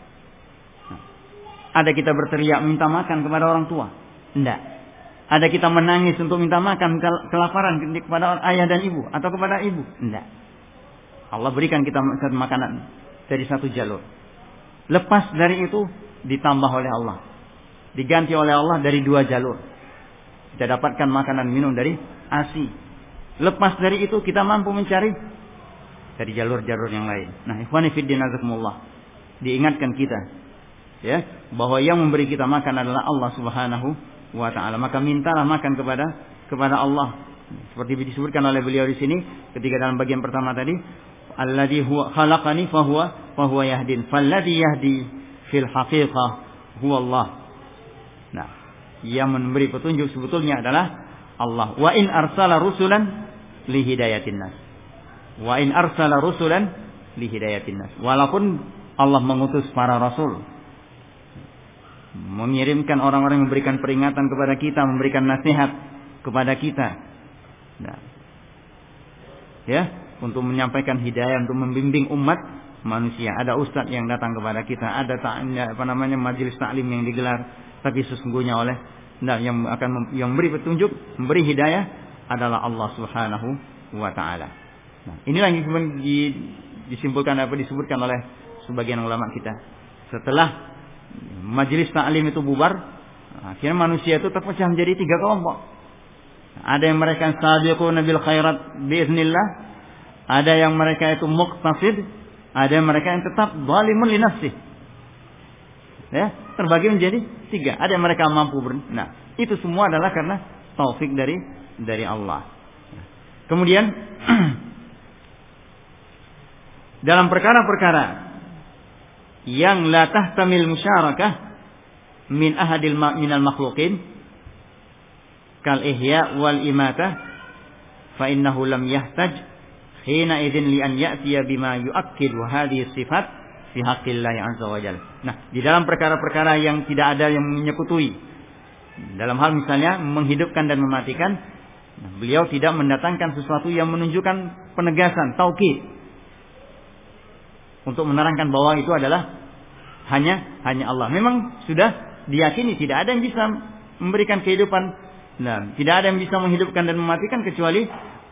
Nah, ada kita berteriak minta makan kepada orang tua? Tidak. Ada kita menangis untuk minta makan kelaparan kepada ayah dan ibu atau kepada ibu? Tidak. Allah berikan kita makanan dari satu jalur. Lepas dari itu ditambah oleh Allah. Diganti oleh Allah dari dua jalur. Kita dapatkan makanan minum dari ASI. Lepas dari itu kita mampu mencari dari jalur-jalur yang lain. Nah, ikhwani fiddin azakumullah. Diingatkan kita ya, bahwa yang memberi kita makan adalah Allah Subhanahu wa taala. Maka mintalah makan kepada kepada Allah. Seperti disebutkan oleh beliau di sini ketika dalam bagian pertama tadi, alladzi huwa khalaqani fahuwa fahuwa yahdin. Falladzi yahdi fil haqiqah huwa Allah. Nah, yang memberi petunjuk sebetulnya adalah Allah. Wa in arsala rusulan li hidayatin nas. Wa in arsala rusulan li hidayatin nas. Walaupun Allah mengutus para rasul mengirimkan orang-orang memberikan peringatan kepada kita, memberikan nasihat kepada kita. Nah, ya, untuk menyampaikan hidayah, untuk membimbing umat manusia. Ada ustadz yang datang kepada kita, ada apa namanya majelis taklim yang digelar, tapi sesungguhnya oleh nah, yang akan yang memberi petunjuk, memberi hidayah adalah Allah Subhanahu wa taala. Nah, inilah yang kemudian disimpulkan apa disebutkan oleh sebagian ulama kita. Setelah majelis taklim itu bubar, akhirnya manusia itu terpecah menjadi tiga kelompok. Ada yang mereka sabiquna bil khairat biiznillah, ada yang mereka itu muqtasid, ada yang mereka yang tetap zalimun li nafsih. Ya, terbagi menjadi tiga. Ada yang mereka mampu ber... Nah, itu semua adalah karena taufik dari dari Allah. Kemudian *clears throat* dalam perkara-perkara yang la tahtamil musyarakah min ahadil minal makhluqin kal ihya wal imata fa innahu lam yahtaj hina idzin li an ya'tiya bima yu'akkid wa hadhihi sifat fi haqqillah azza wa jalla. Nah, di dalam perkara-perkara yang tidak ada yang menyekutui dalam hal misalnya menghidupkan dan mematikan Nah, beliau tidak mendatangkan sesuatu yang menunjukkan penegasan, taukid. Untuk menerangkan bahwa itu adalah hanya hanya Allah. Memang sudah diyakini tidak ada yang bisa memberikan kehidupan. Nah, tidak ada yang bisa menghidupkan dan mematikan kecuali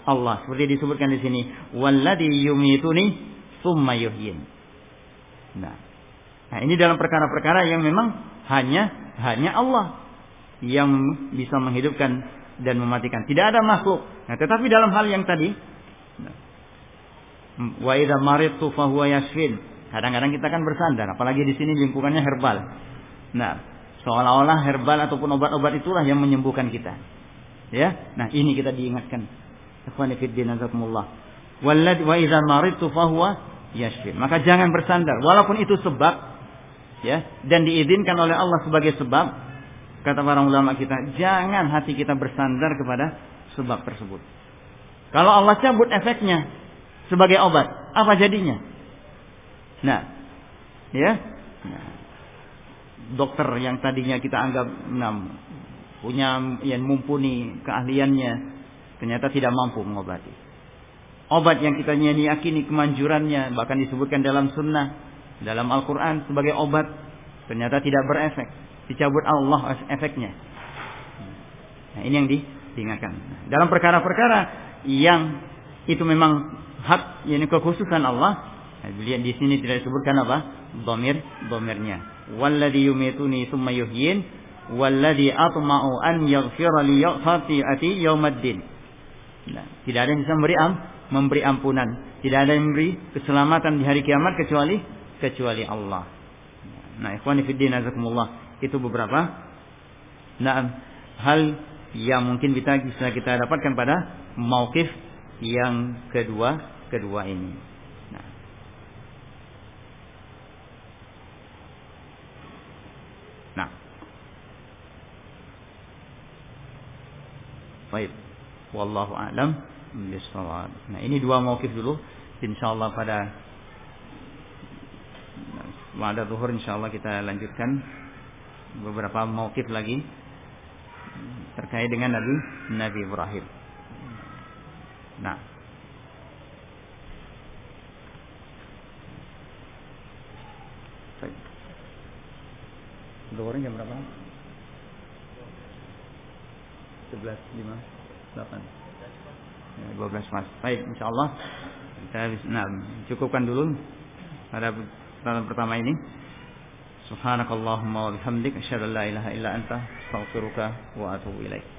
Allah. Seperti disebutkan di sini, "Walladzi yumituni tsumma yuhyin." Nah, nah ini dalam perkara-perkara yang memang hanya hanya Allah yang bisa menghidupkan dan mematikan. Tidak ada makhluk. Nah, tetapi dalam hal yang tadi wa idza maridtu fa huwa yashfin. Kadang-kadang kita kan bersandar, apalagi di sini lingkungannya herbal. Nah, seolah-olah herbal ataupun obat-obat itulah yang menyembuhkan kita. Ya. Nah, ini kita diingatkan. Ikhwani fid din azakumullah. Walladzi wa idza maridtu fa huwa yashfin. Maka jangan bersandar walaupun itu sebab ya dan diizinkan oleh Allah sebagai sebab Kata para ulama kita, jangan hati kita bersandar kepada sebab tersebut. Kalau Allah cabut efeknya sebagai obat, apa jadinya? Nah, ya, nah, dokter yang tadinya kita anggap nah, punya yang mumpuni keahliannya, ternyata tidak mampu mengobati. Obat yang kita yakini kemanjurannya, bahkan disebutkan dalam sunnah, dalam Al-Quran sebagai obat, ternyata tidak berefek dicabut Allah efeknya. Nah, ini yang di, diingatkan. Dalam perkara-perkara yang itu memang hak ini kekhususan Allah, nah, beliau di sini tidak disebutkan apa? Domir, domirnya. Walladhi yumituni thumma yuhyin walladhi atma'u an yaghfira li khati'ati yaumaddin. Nah, tidak ada yang bisa memberi am, memberi ampunan, tidak ada yang memberi keselamatan di hari kiamat kecuali kecuali Allah. Nah, ikhwani fiddin azakumullah. Itu beberapa nah, hal yang mungkin kita bisa kita dapatkan pada mauqif yang kedua kedua ini. Nah. Nah. Wallahu a'lam bishawab. Nah, ini dua mauqif dulu. Insyaallah pada pada zuhur insyaallah kita lanjutkan beberapa mauqif lagi terkait dengan Nabi Nabi Ibrahim. Nah. Zuhurnya jam berapa? 11, 5, 8. Ya, 12 Mas. Baik, insyaallah kita nah, cukupkan dulu pada pertemuan pertama ini. Subhanakallahumma wa bihamdik asyhadu an la ilaha illa anta astaghfiruka wa atubu ilaik.